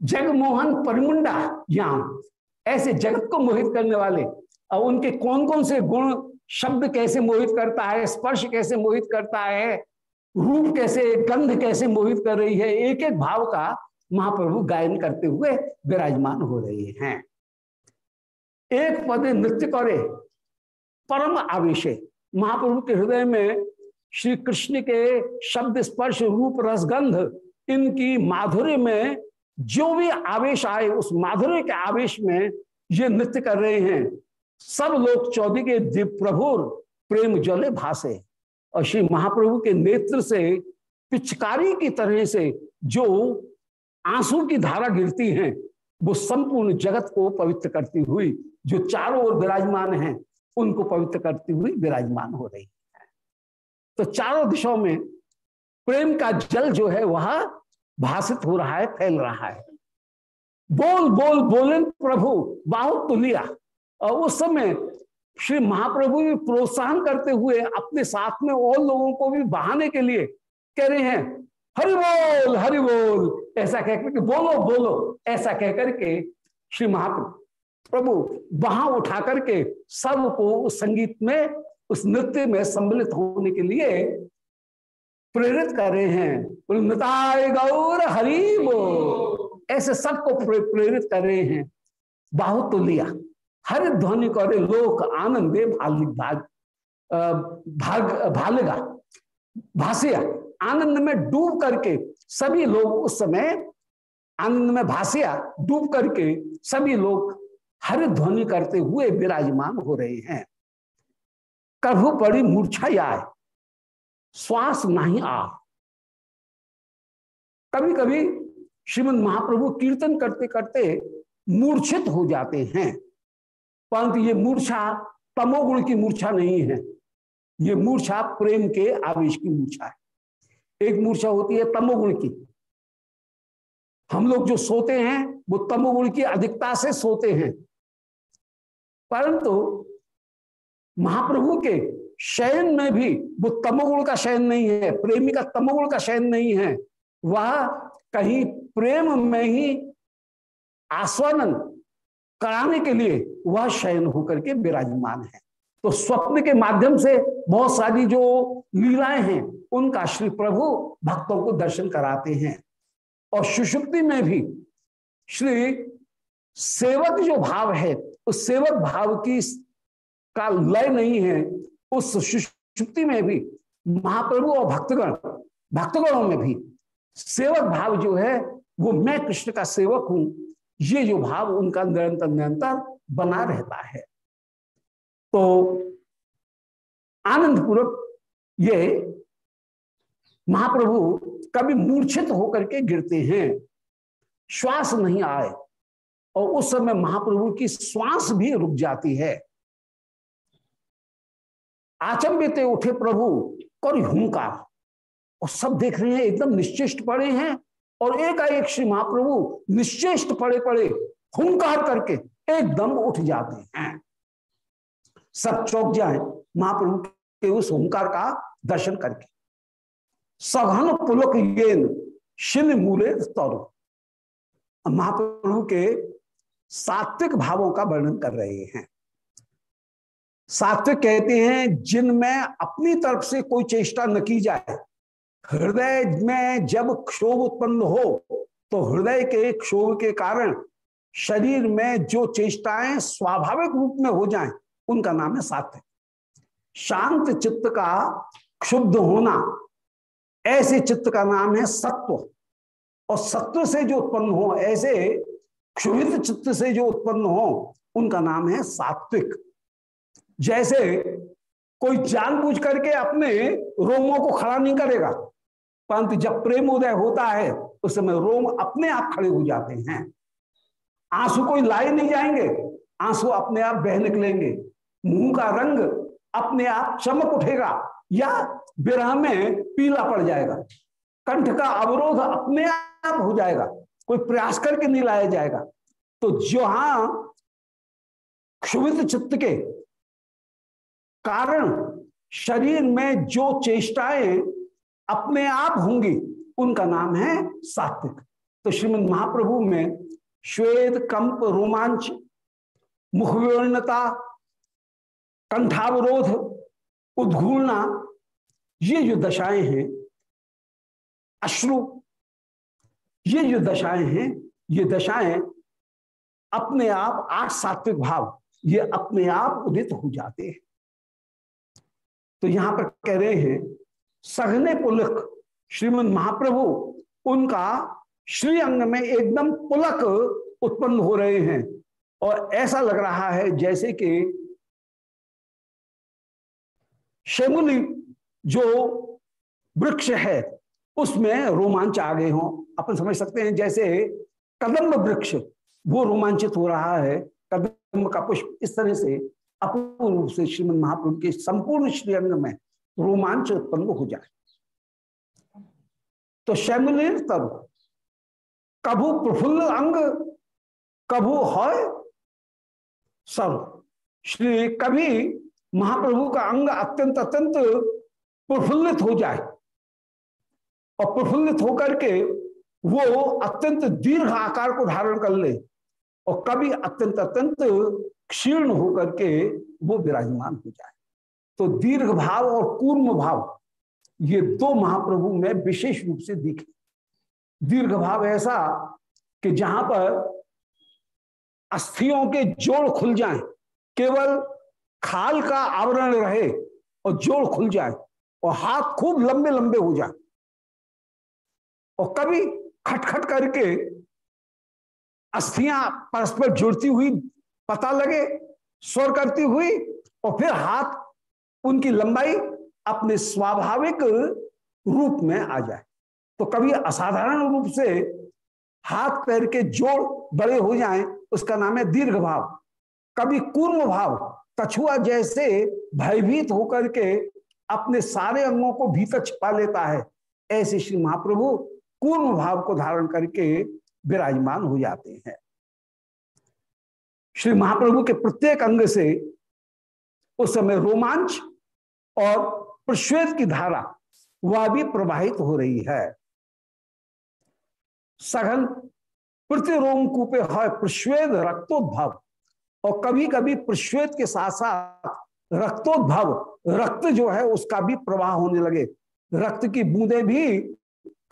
जगमोहन परिमुंडा, यहाँ ऐसे जगत को मोहित करने वाले और उनके कौन कौन से गुण, शब्द कैसे मोहित करता है, स्पर्श कैसे मोहित करता है, रूप कैसे, गंध कैसे मोहित कर रही है एक एक भाव का महाप्रभु गायन करते हुए विराजमान हो रहे हैं। एक पद नृत्य करे, परम आवेश महाप्रभु के हृदय में श्री कृष्ण के शब्द स्पर्श रूप रसगंध इनकी माधुर्य में जो भी आवेश आए, उस माधुर्य के आवेश में ये नृत्य कर रहे हैं। सब लोग चौधरी के दिव्य प्रभुर प्रेम जले भासे। और श्री महाप्रभु के नेत्र से, पिचकारी की तरह से जो आँसू की धारा गिरती है, वो संपूर्ण जगत को पवित्र करती हुई, जो चारों ओर विराजमान हैं। उनको पवित्र करती हुई विराजमान हो रही। है तो चारों दिशाओं में प्रेम का जल जो है, वह भाषित हो रहा है, फैल रहा है। बोल बोल, बोले, प्रभु, बाहु तुलिया और उस समय श्री महाप्रभु भी प्रोत्साहन करते हुए अपने साथ में और लोगों को भी बहाने के लिए कह रहे हैं, हरि बोल हरि बोल। ऐसा कहकर के बोलो बोलो, ऐसा कहकर के श्री महाप्रभु प्रभु, वहाँ उठा करके सबको उस संगीत में, उस नृत्य में सम्मिलित होने के लिए प्रेरित कर रहे हैं। नृताय गौर हरि बोल ऐसे सबको प्रेरित कर रहे हैं। बाहु तो लिया। हर ध्वनि करे, लोक आनंदे भाग भाग, भालेगा। भाषिया आनंद में डूब करके सभी लोग उस समय, आनंद में भाषिया डूब करके सभी लोग हर ध्वनि करते हुए विराजमान हो रहे हैं। कभू पड़ी मूर्छा आए, श्वास नहीं आ। कभी कभी श्रीमद महाप्रभु कीर्तन करते करते मूर्छित हो जाते हैं। परंतु ये मूर्छा तमोगुण की मूर्छा नहीं है। ये मूर्छा प्रेम के आवेश की मूर्छा है। एक मूर्छा होती है तमोगुण की। हम लोग जो सोते हैं, वो तमोगुण की अधिकता से सोते हैं। परंतु महाप्रभु के शयन में भी वो तमोगुण का शयन नहीं है, प्रेमी का तमोगुण का शयन नहीं है, वह कहीं प्रेम में ही आस्वादन कराने के लिए वह शयन होकर के विराजमान है। तो स्वप्न के माध्यम से बहुत सारी जो लीलाएँ हैं, उनका श्री प्रभु भक्तों को दर्शन कराते हैं। और सुषुप्ति में भी श्री सेवक जो भाव है उस सेवक भाव की का लय नहीं है, उस सुषुप्ति में भी, महाप्रभु और भक्तगण, भक्तगणों में भी, सेवक भाव जो है, वो मैं कृष्ण का सेवक हूँ, ये जो भाव उनका निरंतर निरंतर बना रहता है। तो आनंद पूर्वक ये महाप्रभु कभी मूर्छित होकर के गिरते हैं, श्वास नहीं आए। और उस समय महाप्रभु की श्वास भी रुक जाती है। आचंबित उठे प्रभु कर हुंकार और सब देख रहे हैं, एकदम निश्चेष्ट पड़े हैं, और एकाएक श्री महाप्रभु निश्चेष्ट पड़े पड़े, हुंकार करके एकदम उठ जाते हैं। सब चौक जाए, महाप्रभु के उस हुंकार का दर्शन करके। सघन पुलक येन, शिल मूले तरु। महाप्रभु के सात्विक भावों का वर्णन कर रहे हैं। सात्विक कहते हैं, जिनमें अपनी तरफ़ से कोई चेष्टा न की जाए। हृदय में जब क्षोभ उत्पन्न हो तो हृदय के क्षोभ के कारण शरीर में जो चेष्टाएँ स्वाभाविक रूप में हो जाएँ, उनका नाम है सात्विक। शांत चित्त का क्षुब्ध होना, ऐसे चित्त का नाम है सत्व। और सत्व से जो उत्पन्न हो, ऐसे क्षुभित चित्त से जो उत्पन्न हो, उनका नाम है सात्विक। जैसे कोई जानबूझ करके अपने रोमों को खड़ा नहीं करेगा, परंतु जब प्रेम उदय होता है, उस समय रोम अपने आप खड़े हो जाते हैं। आँसू कोई लाए नहीं जाएँगे, आँसू अपने आप बह निकलेंगे मुँह का रंग अपने आप चमक उठेगा या विरह में पीला पड़ जाएगा। कंठ का अवरोध अपने आप हो जाएगा। कोई प्रयास करके नहीं लाया जाएगा। तो जहाँ क्षुभित चित्त के कारण शरीर में जो चेष्टाएँ अपने आप होंगी, उनका नाम है सात्विक। तो श्रीमद महाप्रभु में श्वेत, कंप, रोमांच, मुखविवर्णता, कंठावरोध उद्घूर्णा ये जो दशाएँ हैं, अश्रु ये जो दशाएँ हैं, ये दशाएँ अपने आप आठ सात्विक भाव, ये अपने आप उदित हो जाते हैं। तो यहाँ पर कह रहे हैं, सघने पुलक श्रीमद महाप्रभु, उनका श्री अंग में एकदम पुलक उत्पन्न हो रहे हैं। और ऐसा लग रहा है जैसे कि शेमुली जो वृक्ष है, उसमें रोमांच आ गए हों। अपन समझ सकते हैं, जैसे कदम्ब वृक्ष, वो रोमांचित हो रहा है, कदम्ब का पुष्प, इस तरह से अपूर्ण रूप से श्रीमद महाप्रभु के संपूर्ण श्रीअंग में रोमांच उत्पन्न हो जाए। तो शैमिल तब, कभू प्रफुल्ल अंग, कभू है सब, श्री कभी महाप्रभु का अंग अत्यंत अत्यंत प्रफुल्लित हो जाए। और प्रफुल्लित होकर के वो अत्यंत दीर्घ आकार को धारण कर ले और कभी अत्यंत अत्यंत क्षीर्ण होकर के वो विराजमान हो जाए। तो दीर्घ भाव और कूर्म भाव, ये दो महाप्रभु में विशेष रूप से दिखे। दीर्घ भाव ऐसा कि जहाँ पर अस्थियों के जोड़ खुल जाएँ, केवल खाल का आवरण रहे और जोड़ खुल जाए और हाथ खूब लंबे लंबे हो जाए। और कभी खटखट करके अस्थियाँ परस्पर जुड़ती हुई पता लगे, स्वर करती हुई, और फिर हाथ उनकी लंबाई अपने स्वाभाविक रूप में आ जाए। तो कभी असाधारण रूप से हाथ पैर के जोड़ बड़े हो जाएँ, उसका नाम है दीर्घ भाव। कभी कूर्म भाव, कछुआ जैसे भयभीत होकर के अपने सारे अंगों को भीतर छिपा लेता है। ऐसे श्री महाप्रभु कूर्म भाव को धारण करके विराजमान हो जाते हैं। श्री महाप्रभु के प्रत्येक अंग से उस समय रोमांच और प्रश्वेत की धारा वह भी प्रवाहित हो रही है। सघन प्रतिरोम कूपे है प्रश्वेद रक्तोद्भव और कभी कभी प्रश्वेत के साथ साथ रक्तोद्भव, रक्त जो है उसका भी प्रवाह होने लगे। रक्त की बूंदे भी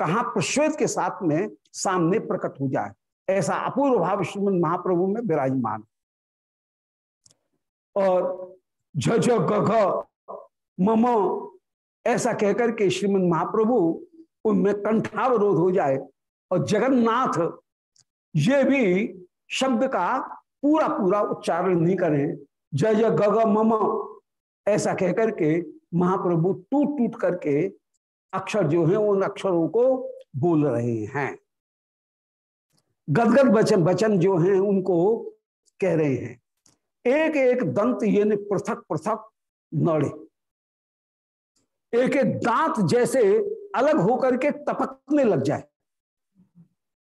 कहा प्रश्वेत के साथ में सामने प्रकट हो जाए। ऐसा अपूर्व भाव श्रीमद महाप्रभु में विराजमान। और झ मम ऐसा कहकर के श्रीमद महाप्रभु उनमें कंठावरोध हो जाए और जगन्नाथ ये भी शब्द का पूरा पूरा उच्चारण नहीं करें। जय जय गग मम ऐसा कहकर के महाप्रभु टूट टूट करके अक्षर जो है, उन अक्षरों को बोल रहे हैं। गदगद वचन वचन जो हैं, उनको कह रहे हैं। एक एक दंत ये पृथक पृथक नड़े। एक एक दांत जैसे अलग होकर के टपकने लग जाए।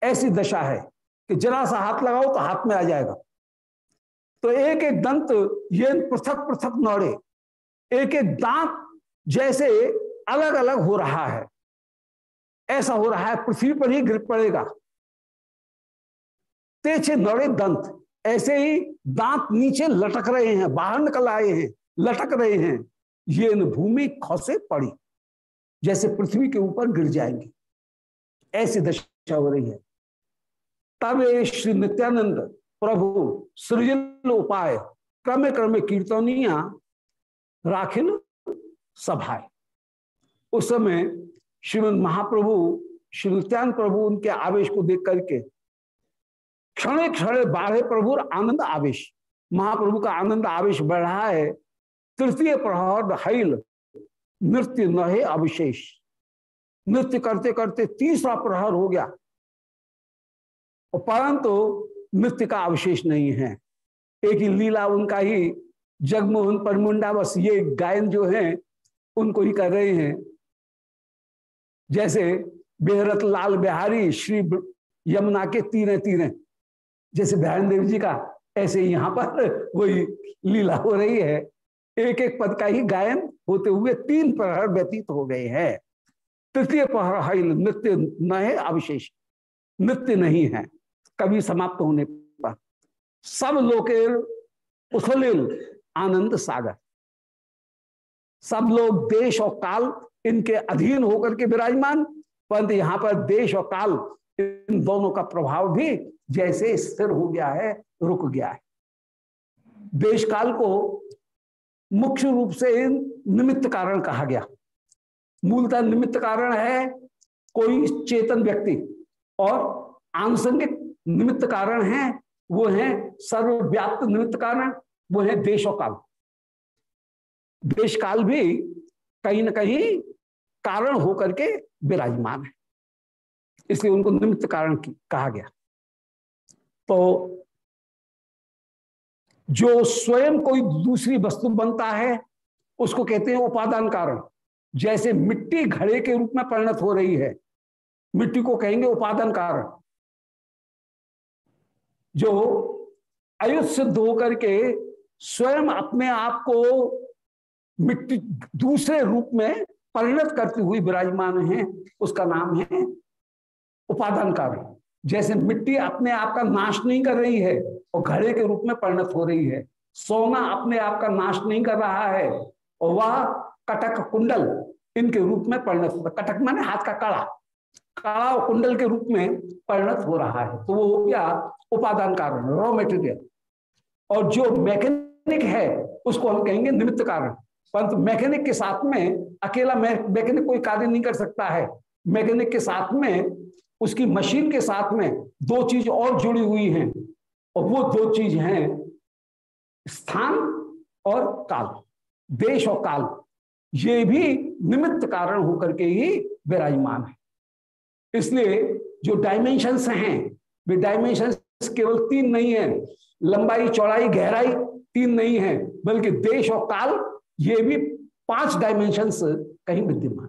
ऐसी दशा है कि जरा सा हाथ लगाओ तो हाथ में आ जाएगा। तो एक एक दंत ये पृथक पृथक नौड़े। एक एक दांत जैसे अलग अलग हो रहा है। ऐसा हो रहा है, पृथ्वी पर ही गिर पड़ेगा। तेछे नौड़े दंत, ऐसे ही दांत नीचे लटक रहे हैं, बाहर निकल आए हैं, लटक रहे हैं। ये भूमि खौसे पड़ी, जैसे पृथ्वी के ऊपर गिर जाएँगे। ऐसी दशा हो रही है। तब श्री नित्यानंद प्रभु सृजन उपाय क्रमे क्रमे कीर्तनिया राखिल सभाए। उस समय श्रीमद महाप्रभु श्री नित्यानंद प्रभु उनके आवेश को देख करके क्षण क्षण बाढ़े प्रभु आनंद आवेश, महाप्रभु का आनंद आवेश बढ़ रहा है। तृतीय प्रहर हैल नृत्य न है अविशेष। नृत्य करते करते तीसरा प्रहर हो गया। परंतु तो नृत्य का अवशेष नहीं है। एक ही लीला उनका ही, जगमोहन परमुंडा बस ये गायन जो है, उनको ही कर रहे हैं। जैसे बेहरत लाल बिहारी श्री यमुना के तीरे तीरे जैसे बिहार देव जी का, ऐसे यहाँ पर वही लीला हो रही है। एक एक पद का ही गायन होते हुए तीन प्रहर व्यतीत हो गए हैं। तृतीय प्रहर नृत्य न है अविशेष, नृत्य नहीं है। कभी समाप्त होने पर। सब उथलिल आनंद सागर। सब लोग देश और काल इनके अधीन होकर के विराजमान, परंतु यहाँ पर देश और काल इन दोनों का प्रभाव भी जैसे स्थिर हो गया है, रुक गया है। देश काल को मुख्य रूप से निमित्त कारण कहा गया। मूलतः निमित्त कारण है कोई चेतन व्यक्ति और आनुषंगिक निमित्त कारण है, वो है सर्वव्याप्त निमित्त कारण, वो है देश और काल। देश काल भी कहीं ना कहीं कारण होकर के विराजमान है। इसलिए उनको निमित्त कारण की कहा गया। तो जो स्वयं कोई दूसरी वस्तु बनता है, उसको कहते हैं उपादान कारण। जैसे मिट्टी घड़े के रूप में परिणत हो रही है, मिट्टी को कहेंगे उपादान कारण। जो अयुत सिद्ध होकर के स्वयं अपने आप को मिट्टी दूसरे रूप में परिणत करती हुई विराजमान है, उसका नाम है उपादान कारण जैसे मिट्टी अपने आप का नाश नहीं कर रही है और घड़े के रूप में परिणत हो रही है, सोना अपने आप का नाश नहीं कर रहा है और वह कटक कुंडल इनके रूप में परिणत होता कटक माने हाथ का कड़ा। कड़ा और कुंडल के रूप में परिणत हो रहा है। तो वो हो गया उपादान कारण रॉ मेटेरियल और जो मैकेनिक है, उसको हम कहेंगे निमित्त कारण। परंतु मैकेनिक के साथ में अकेला मैकेनिक कोई कार्य नहीं कर सकता है। मैकेनिक के साथ में, उसकी मशीन के साथ में दो चीज़ और जुड़ी हुई हैं और वो दो चीज़ हैं स्थान और काल, देश और काल। ये भी निमित्त कारण होकर के ही विराजमान है। इसलिए जो डायमेंशंस हैं, वे डायमेंशंस केवल तीन नहीं है। लंबाई, चौड़ाई, गहराई तीन नहीं है, बल्कि देश और काल ये भी पाँच डायमेंशन कहीं विद्यमान।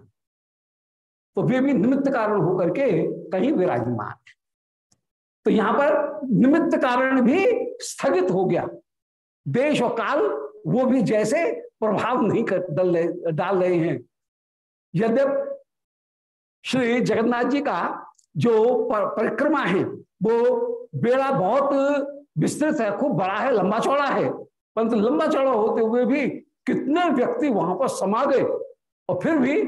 तो वे भी निमित्त कारण होकर के कहीं विराजमान है। तो यहाँ पर निमित्त कारण भी स्थगित हो गया। देश और काल वो भी जैसे प्रभाव नहीं कर, डाल रहे हैं। यद्यप श्री जगन्नाथ जी का जो परिक्रमा है, वो बेड़ा बहुत विस्तृत है, खूब बड़ा है, लंबा चौड़ा है। परंतु लंबा चौड़ा होते हुए भी कितने व्यक्ति वहाँ पर समा गए? और फिर भी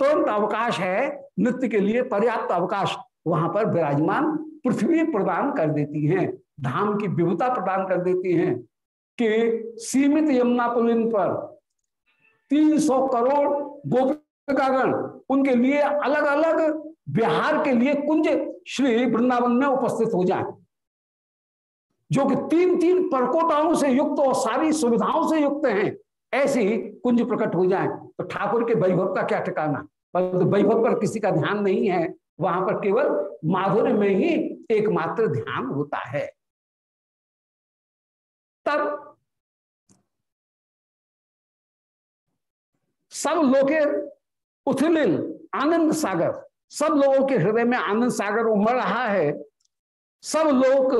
तुरंत अवकाश है, नृत्य के लिए पर्याप्त अवकाश वहाँ पर विराजमान पृथ्वी प्रदान कर देती हैं, धाम की विभुता प्रदान कर देती हैं कि सीमित यमुना पुलिन पर 300 करोड़ गोपिकागण उनके लिए अलग अलग बिहार के लिए कुंज श्री वृंदावन में उपस्थित हो जाए, जो कि तीन तीन परकोटाओं से युक्त और सारी सुविधाओं से युक्त हैं। ऐसी कुंज प्रकट हो जाए तो ठाकुर के वैभव का क्या ठिकाना? परंतु वैभव पर किसी का ध्यान नहीं है, वहाँ पर केवल माधुर्य में ही एकमात्र ध्यान होता है। तब सब लोके उथलिल, आनंद सागर। सब लोगों के हृदय में आनंद सागर उमड़ रहा है। सब लोग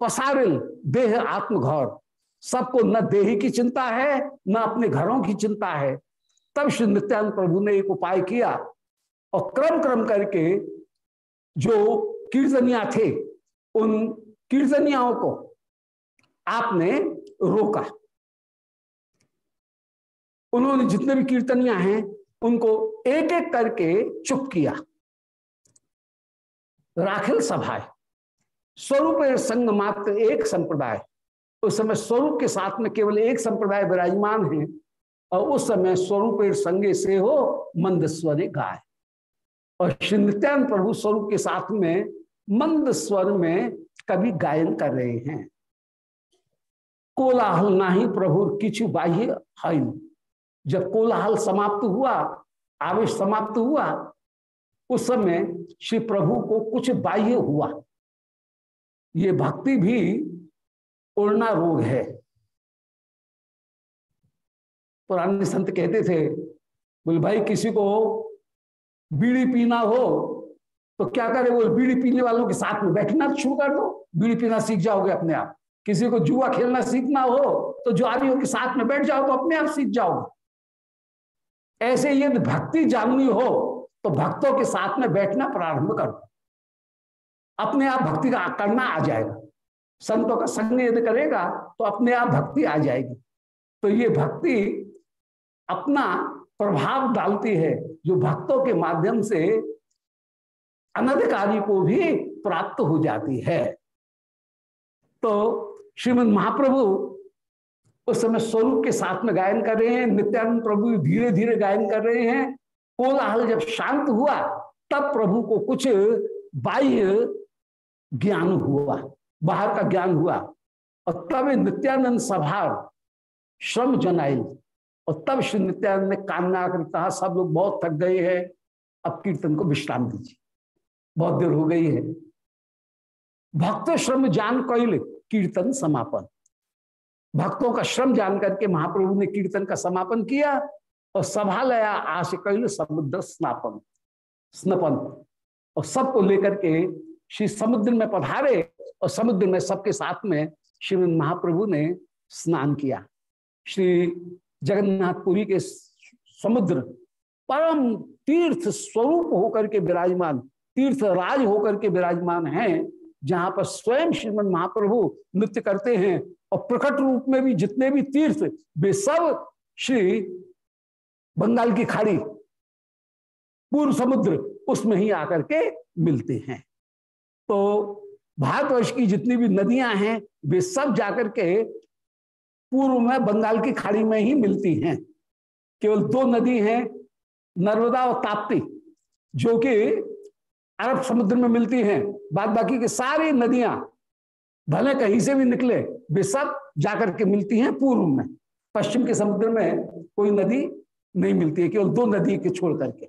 पसारिल, देह आत्मघर। सबको न देही की चिंता है, न अपने घरों की चिंता है। तब श्री नित्यानंद प्रभु ने एक उपाय किया और क्रम क्रम करके जो कीर्तनिया थे, उन कीर्तनियाओं को आपने रोका। उन्होंने जितने भी कीर्तनिया हैं, उनको एक एक करके चुप किया। राखिल सभाए, स्वरूप संग मात्र एक संप्रदाय उस समय स्वरूप के साथ में केवल एक संप्रदाय विराजमान है, और उस समय स्वरूप संगे से हो, मंद स्वर गाय। और श्री प्रभु स्वरूप के साथ में, मंद स्वर में कभी गायन कर रहे हैं। कोलाहल नाही प्रभु, किचु बाह्य हईन जब कोलाहल समाप्त हुआ, आवेश समाप्त हुआ, उस समय श्री प्रभु को कुछ बाह्य हुआ। ये भक्ति भी उड़ना रोग है। पुराने संत कहते थे, बोले, भाई, किसी को बीड़ी पीना हो तो क्या करे वो बीड़ी पीने वालों के साथ में बैठना शुरू कर दो। बीड़ी पीना सीख जाओगे अपने आप। किसी को जुआ खेलना सीखना हो तो जुआरियों के साथ में बैठ जाओ तो अपने आप सीख जाओगे। ऐसे यदि भक्ति जाननी हो तो भक्तों के साथ में बैठना प्रारंभ करो अपने आप भक्ति का करना आ जाएगा। संतों का संग यदि करेगा तो अपने आप भक्ति आ जाएगी। तो ये भक्ति अपना प्रभाव डालती है, जो भक्तों के माध्यम से अनधिकारी को भी प्राप्त हो जाती है। तो श्रीमद महाप्रभु उस समय स्वरूप के साथ में गायन कर रहे हैं, नित्यानंद प्रभु धीरे धीरे गायन कर रहे हैं। कोलाहल जब शांत हुआ, तब प्रभु को कुछ बाह्य ज्ञान हुआ। बाहर का ज्ञान हुआ और तब नित्यानंद सभा श्रम जनाइल और तब श्री नित्यानंद ने कामना कर कहा, सब लोग बहुत थक गए हैं, अब कीर्तन को विश्राम दीजिए। बहुत देर हो गई है। भक्त श्रम जान कैल, कीर्तन समापन। भक्तों का श्रम जान करके महाप्रभु ने कीर्तन का समापन किया और सभा लया आश कैल, समुद्र स्नापन, स्नपन। और सबको लेकर के श्री समुद्र में पधारे और समुद्र में सबके साथ में श्रीमद महाप्रभु ने स्नान किया। श्री जगन्नाथपुरी के समुद्र परम तीर्थ स्वरूप होकर के विराजमान, तीर्थ राज होकर के विराजमान हैं, जहाँ पर स्वयं श्रीमद महाप्रभु नृत्य करते हैं और प्रकट रूप में भी जितने भी तीर्थ, वे सब श्री बंगाल की खाड़ी, पूर्व समुद्र, उसमें ही आकर के मिलते हैं। तो भारतवर्ष की जितनी भी नदियाँ हैं, वे सब जाकर के पूर्व में बंगाल की खाड़ी में ही मिलती हैं। केवल दो नदी हैं, नर्मदा और ताप्ती, जो कि अरब समुद्र में मिलती हैं। बाद बाकी की सारी नदियाँ, भले कहीं से भी निकले, वे सब जाकर के मिलती हैं पूर्व में। पश्चिम के समुद्र में कोई नदी नहीं मिलती है, केवल दो नदी के छोड़ करके।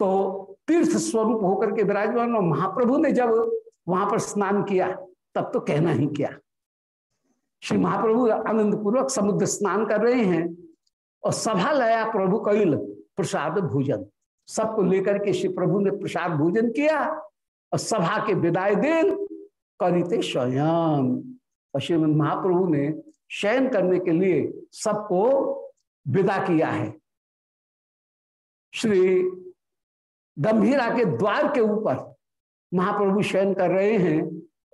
तो तीर्थ स्वरूप होकर के विराजमान और महाप्रभु ने जब वहाँ पर स्नान किया, तब तो कहना ही क्या। श्री महाप्रभु आनंद पूर्वक समुद्र स्नान कर रहे हैं और सभा लया प्रभु कैल प्रसाद भोजन। सबको लेकर के श्री प्रभु ने प्रसाद भोजन किया और सभा के विदाई दिन करिते स्वयं। और श्रीमद महाप्रभु ने शयन करने के लिए सबको विदा किया है। श्री गंभीरा के द्वार के ऊपर महाप्रभु शयन कर रहे हैं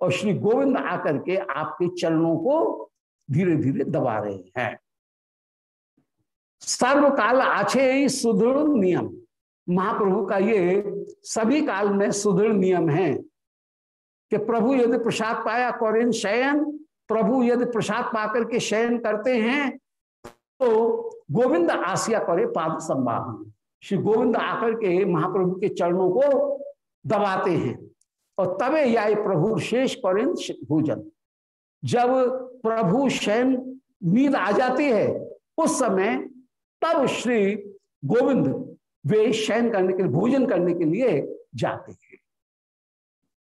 और श्री गोविंद आकर के आपके चरणों को धीरे धीरे दबा रहे हैं। सर्वकाल आछे ही सुदृढ़ नियम। महाप्रभु का ये सभी काल में सुदृढ़ नियम है कि प्रभु यदि प्रसाद पाया कौरिन शयन, प्रभु यदि प्रसाद पाकर के शयन करते हैं तो गोविंद आसिया करे पाद संवाहन श्री गोविंद आकर के महाप्रभु के चरणों को दबाते हैं। और तबे या प्रभु शेष करें भोजन। जब प्रभु शयन नींद आ जाती है, उस समय तब श्री गोविंद वे शयन करने के लिए भोजन करने के लिए जाते हैं।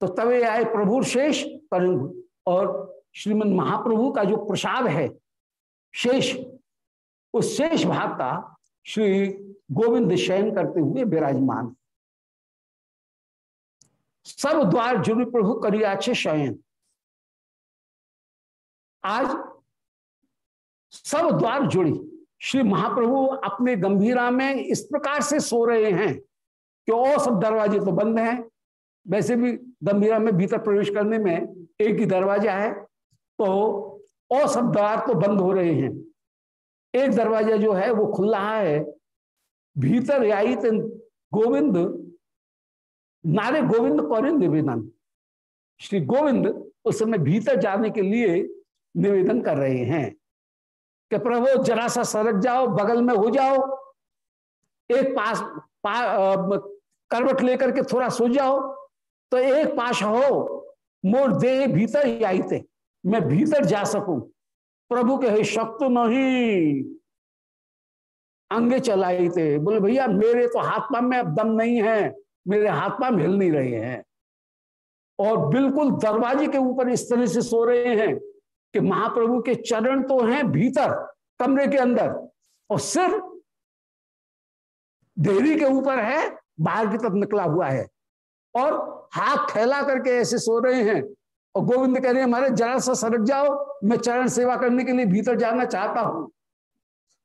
तो तवे आए प्रभु शेष करेंगे और श्रीमद महाप्रभु का जो प्रसाद है, शेष, उस शेष भाग का श्री गोविंद शयन करते हुए विराजमान सर्व द्वार जुड़ प्रभु करियाचे शयन। आज सब द्वार जुड़ी। श्री महाप्रभु अपने गंभीरा में इस प्रकार से सो रहे हैं कि और सब दरवाजे तो बंद हैं। वैसे भी गंभीरा में भीतर प्रवेश करने में एक ही दरवाज़ा है तो और सब द्वार तो बंद हो रहे हैं। एक दरवाज़ा जो है वो खुल रहा है। भीतर आई गोविंद नारे गोविंद कौन निवेदन। श्री गोविंद उस समय भीतर जाने के लिए निवेदन कर रहे हैं कि प्रभु जरा सा सरक जाओ बगल में हो जाओ एक पास पा, करवट लेकर के थोड़ा सो जाओ तो एक पास हो मोर दे भीतर ही आई थे मैं भीतर जा सकूँ। प्रभु के हे शक्त नहीं अंगे चलाई थे। बोले भैया मेरे तो हाथ पाम में अब दम नहीं है मेरे हाथ पाम हिल नहीं रहे हैं। और बिल्कुल दरवाजे के ऊपर इस तरह से सो रहे हैं कि महाप्रभु के चरण तो हैं भीतर, कमरे के अंदर। और सिर देहरी के ऊपर है, बाहर की तरफ़ निकला हुआ है। और हाथ फैला करके ऐसे सो रहे हैं। और गोविंद कह रहे हैं हमारे जरा सा सरक जाओ, मैं चरण सेवा करने के लिए भीतर जाना चाहता हूँ।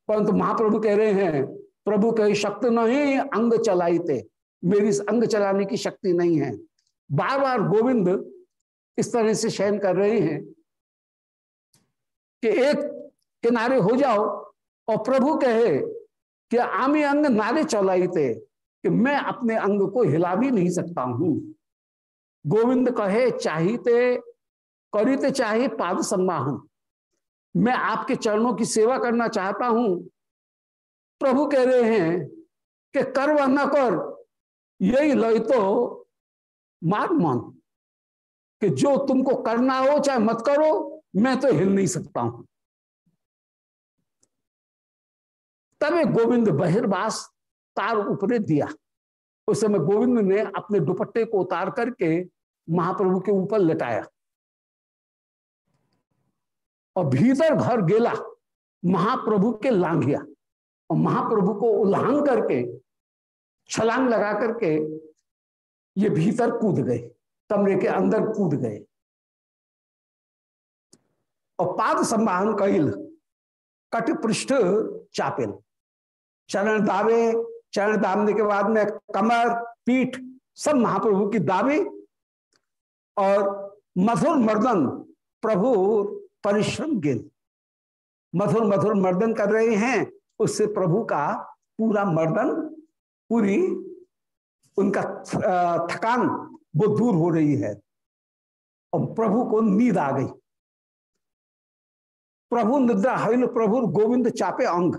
परंतु महाप्रभु कह रहे हैं, प्रभु कही शक्त नहीं, अंग चलाई थे मेरी अंग चलाने की शक्ति नहीं है। बार बार गोविंद इस तरह से शयन कर रहे हैं कि एक किनारे हो जाओ और प्रभु कहे कि आमी अंग नारे चलाई थे कि मैं अपने अंग को हिला भी नहीं सकता हूँ। गोविंद कहे चाहिए करीते चाहे पाद सम्माहन मैं आपके चरणों की सेवा करना चाहता हूँ। प्रभु कह रहे हैं कि कर व न कर यही लय तो मार मान कि जो तुमको करना हो, चाहे मत करो, मैं तो हिल नहीं सकता हूँ। तब गोविंद बहिर्वास तार ऊपरे दिया। उस समय गोविंद ने अपने दुपट्टे को उतार करके महाप्रभु के ऊपर लटाया और भीतर घर गेला, महाप्रभु के लांघिया और महाप्रभु को उल्लांघ करके छलांग लगा करके ये भीतर कूद गए, कमरे के अंदर कूद गए। और पाद संवाहन कैल कट पृष्ठ चापिल। चरण दावे, चरण दामने के बाद में कमर, पीठ, सब महाप्रभु की दावे और मधुर मर्दन प्रभु परिश्रम गिन मधुर मधुर मर्दन कर रहे हैं, उससे प्रभु का पूरा मर्दन पूरी उनका थकान वो दूर हो रही है और प्रभु को नींद आ गई। प्रभु निद्रा हईल प्रभु गोविंद चापे अंग।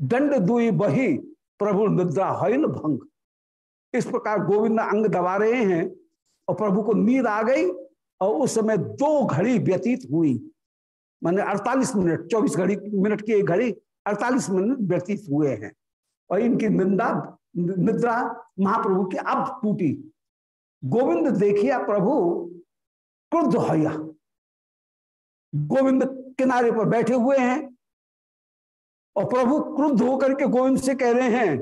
दंड दुई बही, प्रभु निद्रा हईल भंग। इस प्रकार गोविंद अंग दबा रहे हैं और प्रभु को नींद आ गई और उस समय दो घड़ी व्यतीत हुई। माने 48 मिनट 24 घड़ी, मिनट की एक घड़ी 48 मिनट व्यतीत हुए हैं। और इनकी निंदा, निद्रा महाप्रभु की अब टूटी। गोविंद देखिया प्रभु, क्रुद्ध होया गोविंद किनारे पर बैठे हुए हैं और प्रभु क्रुद्ध होकर के गोविंद से कह रहे हैं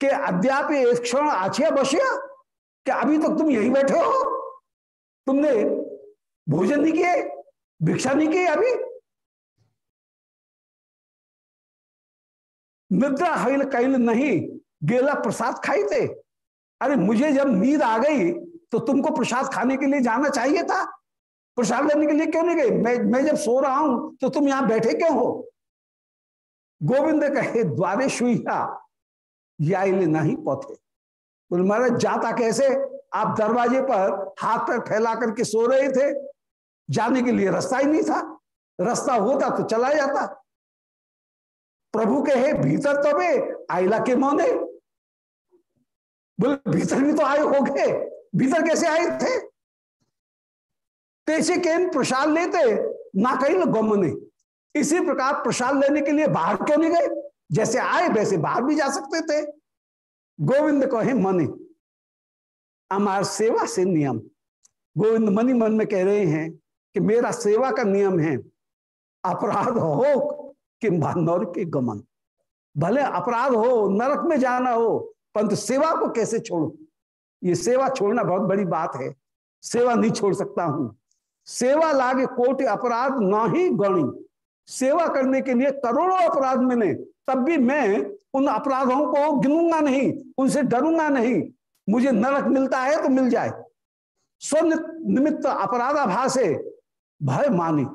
कि अद्याप एक क्षण आछिया बसिया क्या अभी तक तुम यहीं बैठे हो? तुमने भोजन नहीं किए, भिक्षा नहीं की अभी? निद्रा हईल कैल नहीं, गेला प्रसाद खाई थे। अरे मुझे जब नींद आ गई तो तुमको प्रसाद खाने के लिए जाना चाहिए था। प्रसाद लेने के लिए क्यों नहीं गए? मैं मैं जब सो रहा हूँ तो तुम यहाँ बैठे क्यों हो? गोविंद कहे द्वारे याइले नहीं पौथे बोले, महाराज, जाता कैसे? आप दरवाजे पर हाथ पर फैला करके सो रहे थे। जाने के लिए रास्ता ही नहीं था। रास्ता होता तो चला जाता। प्रभु के है, भीतर तबे आईला के मोने। बोले, भीतर भी तो आए हो गए। भीतर कैसे आए थे? कैसे के प्रसाद लेते, ना कहीं ना गमने इसी प्रकार प्रसाद लेने के लिए बाहर क्यों नहीं गए? जैसे आए, वैसे बाहर भी जा सकते थे। गोविंद को है मने अमार सेवा से नियम। गोविंद मनी मन में कह रहे हैं कि मेरा सेवा का नियम है, अपराध हो कि नर के गमन। भले अपराध हो, नरक में जाना हो, परंतु सेवा को कैसे छोड़ू? ये सेवा छोड़ना बहुत बड़ी बात है। सेवा नहीं छोड़ सकता हूँ। सेवा लागे कोटि अपराध ना ही गणी। सेवा करने के लिए करोड़ों अपराध मिले, तब भी मैं उन अपराधों को गिनूँगा नहीं, उनसे डरूँगा नहीं। मुझे नरक मिलता है तो मिल जाए। स्व निमित्त अपराधाभा से भय मानी।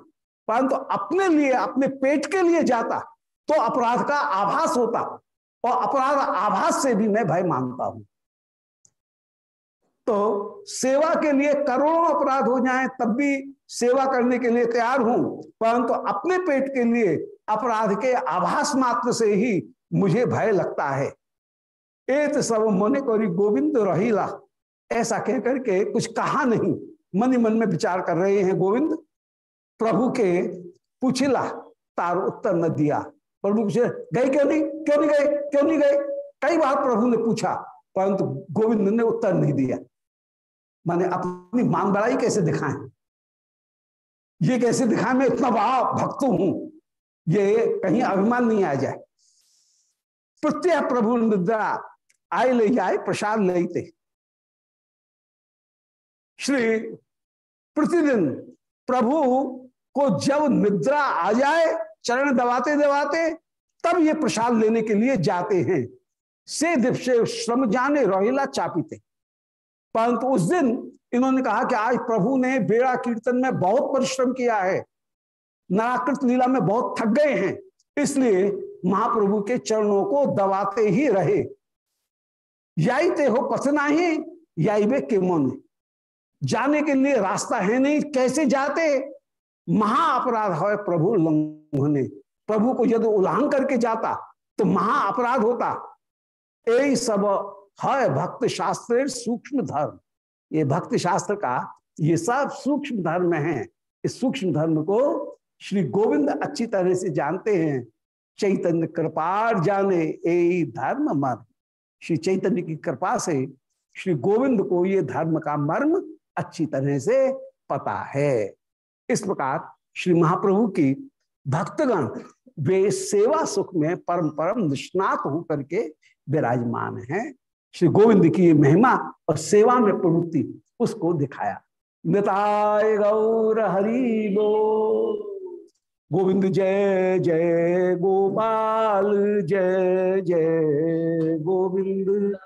परंतु तो अपने लिए, अपने पेट के लिए जाता तो अपराध का आभास होता और अपराध आभास से भी मैं भय मानता हूँ। तो सेवा के लिए करोड़ों अपराध हो जाए, तब भी सेवा करने के लिए तैयार हूँ, परंतु तो अपने पेट के लिए अपराध के आभास मात्र से ही मुझे भय लगता है। एक सब मन कोरी गोविंद रहीला, ऐसा कहकर के कुछ कहा नहीं। मन मन में विचार कर रहे हैं गोविंद। प्रभु के पूछिला, तार उत्तर न दिया। प्रभु पूछे, गए क्यों नहीं? क्यों नहीं गए? क्यों नहीं गए? कई बार प्रभु ने पूछा, परंतु गोविंद ने उत्तर नहीं दिया। माने अपनी मान बड़ाई कैसे दिखाएँ? ये कैसे दिखाएँ? मैं इतना बड़ा भक्त हूँ। ये कहीं अभिमान नहीं आ जाए। प्रत्यय प्रभु निद्रा, आए ले जाए प्रसाद लेते श्री, प्रतिदिन प्रभु को जब निद्रा आ जाए, चरण दबाते दबाते, तब ये प्रसाद लेने के लिए जाते हैं। से दिवसे श्रम जाने रोहिला चापीते। परंतु उस दिन इन्होंने कहा कि आज प्रभु ने बेड़ा कीर्तन में बहुत परिश्रम किया है। नाकृत लीला में बहुत थक गए हैं, इसलिए महाप्रभु के चरणों को दबाते ही रहे। याई ते हो पसना ही याई वे केमोने जाने के लिए रास्ता है नहीं, कैसे जाते? महा अपराध है प्रभु लंघने। प्रभु को यदि उल्लंघन करके जाता तो महा अपराध होता। यही सब है भक्त शास्त्र सूक्ष्म धर्म। ये भक्त शास्त्र का, ये सब सूक्ष्म धर्म है। इस सूक्ष्म धर्म को श्री गोविंद अच्छी तरह से जानते हैं। चैतन्य कृपार जाने ए धर्म मर्म। श्री चैतन्य की कृपा से श्री गोविंद को ये धर्म का मर्म अच्छी तरह से पता है। इस प्रकार श्री महाप्रभु की भक्तगण वे सेवा सुख में परम परम निष्णात होकर के विराजमान हैं। श्री गोविंद की महिमा और सेवा में प्रवृत्ति उसको दिखाया। निताय गौर हरि गोविंद जय जय गोपाल, जय जय गोविंद।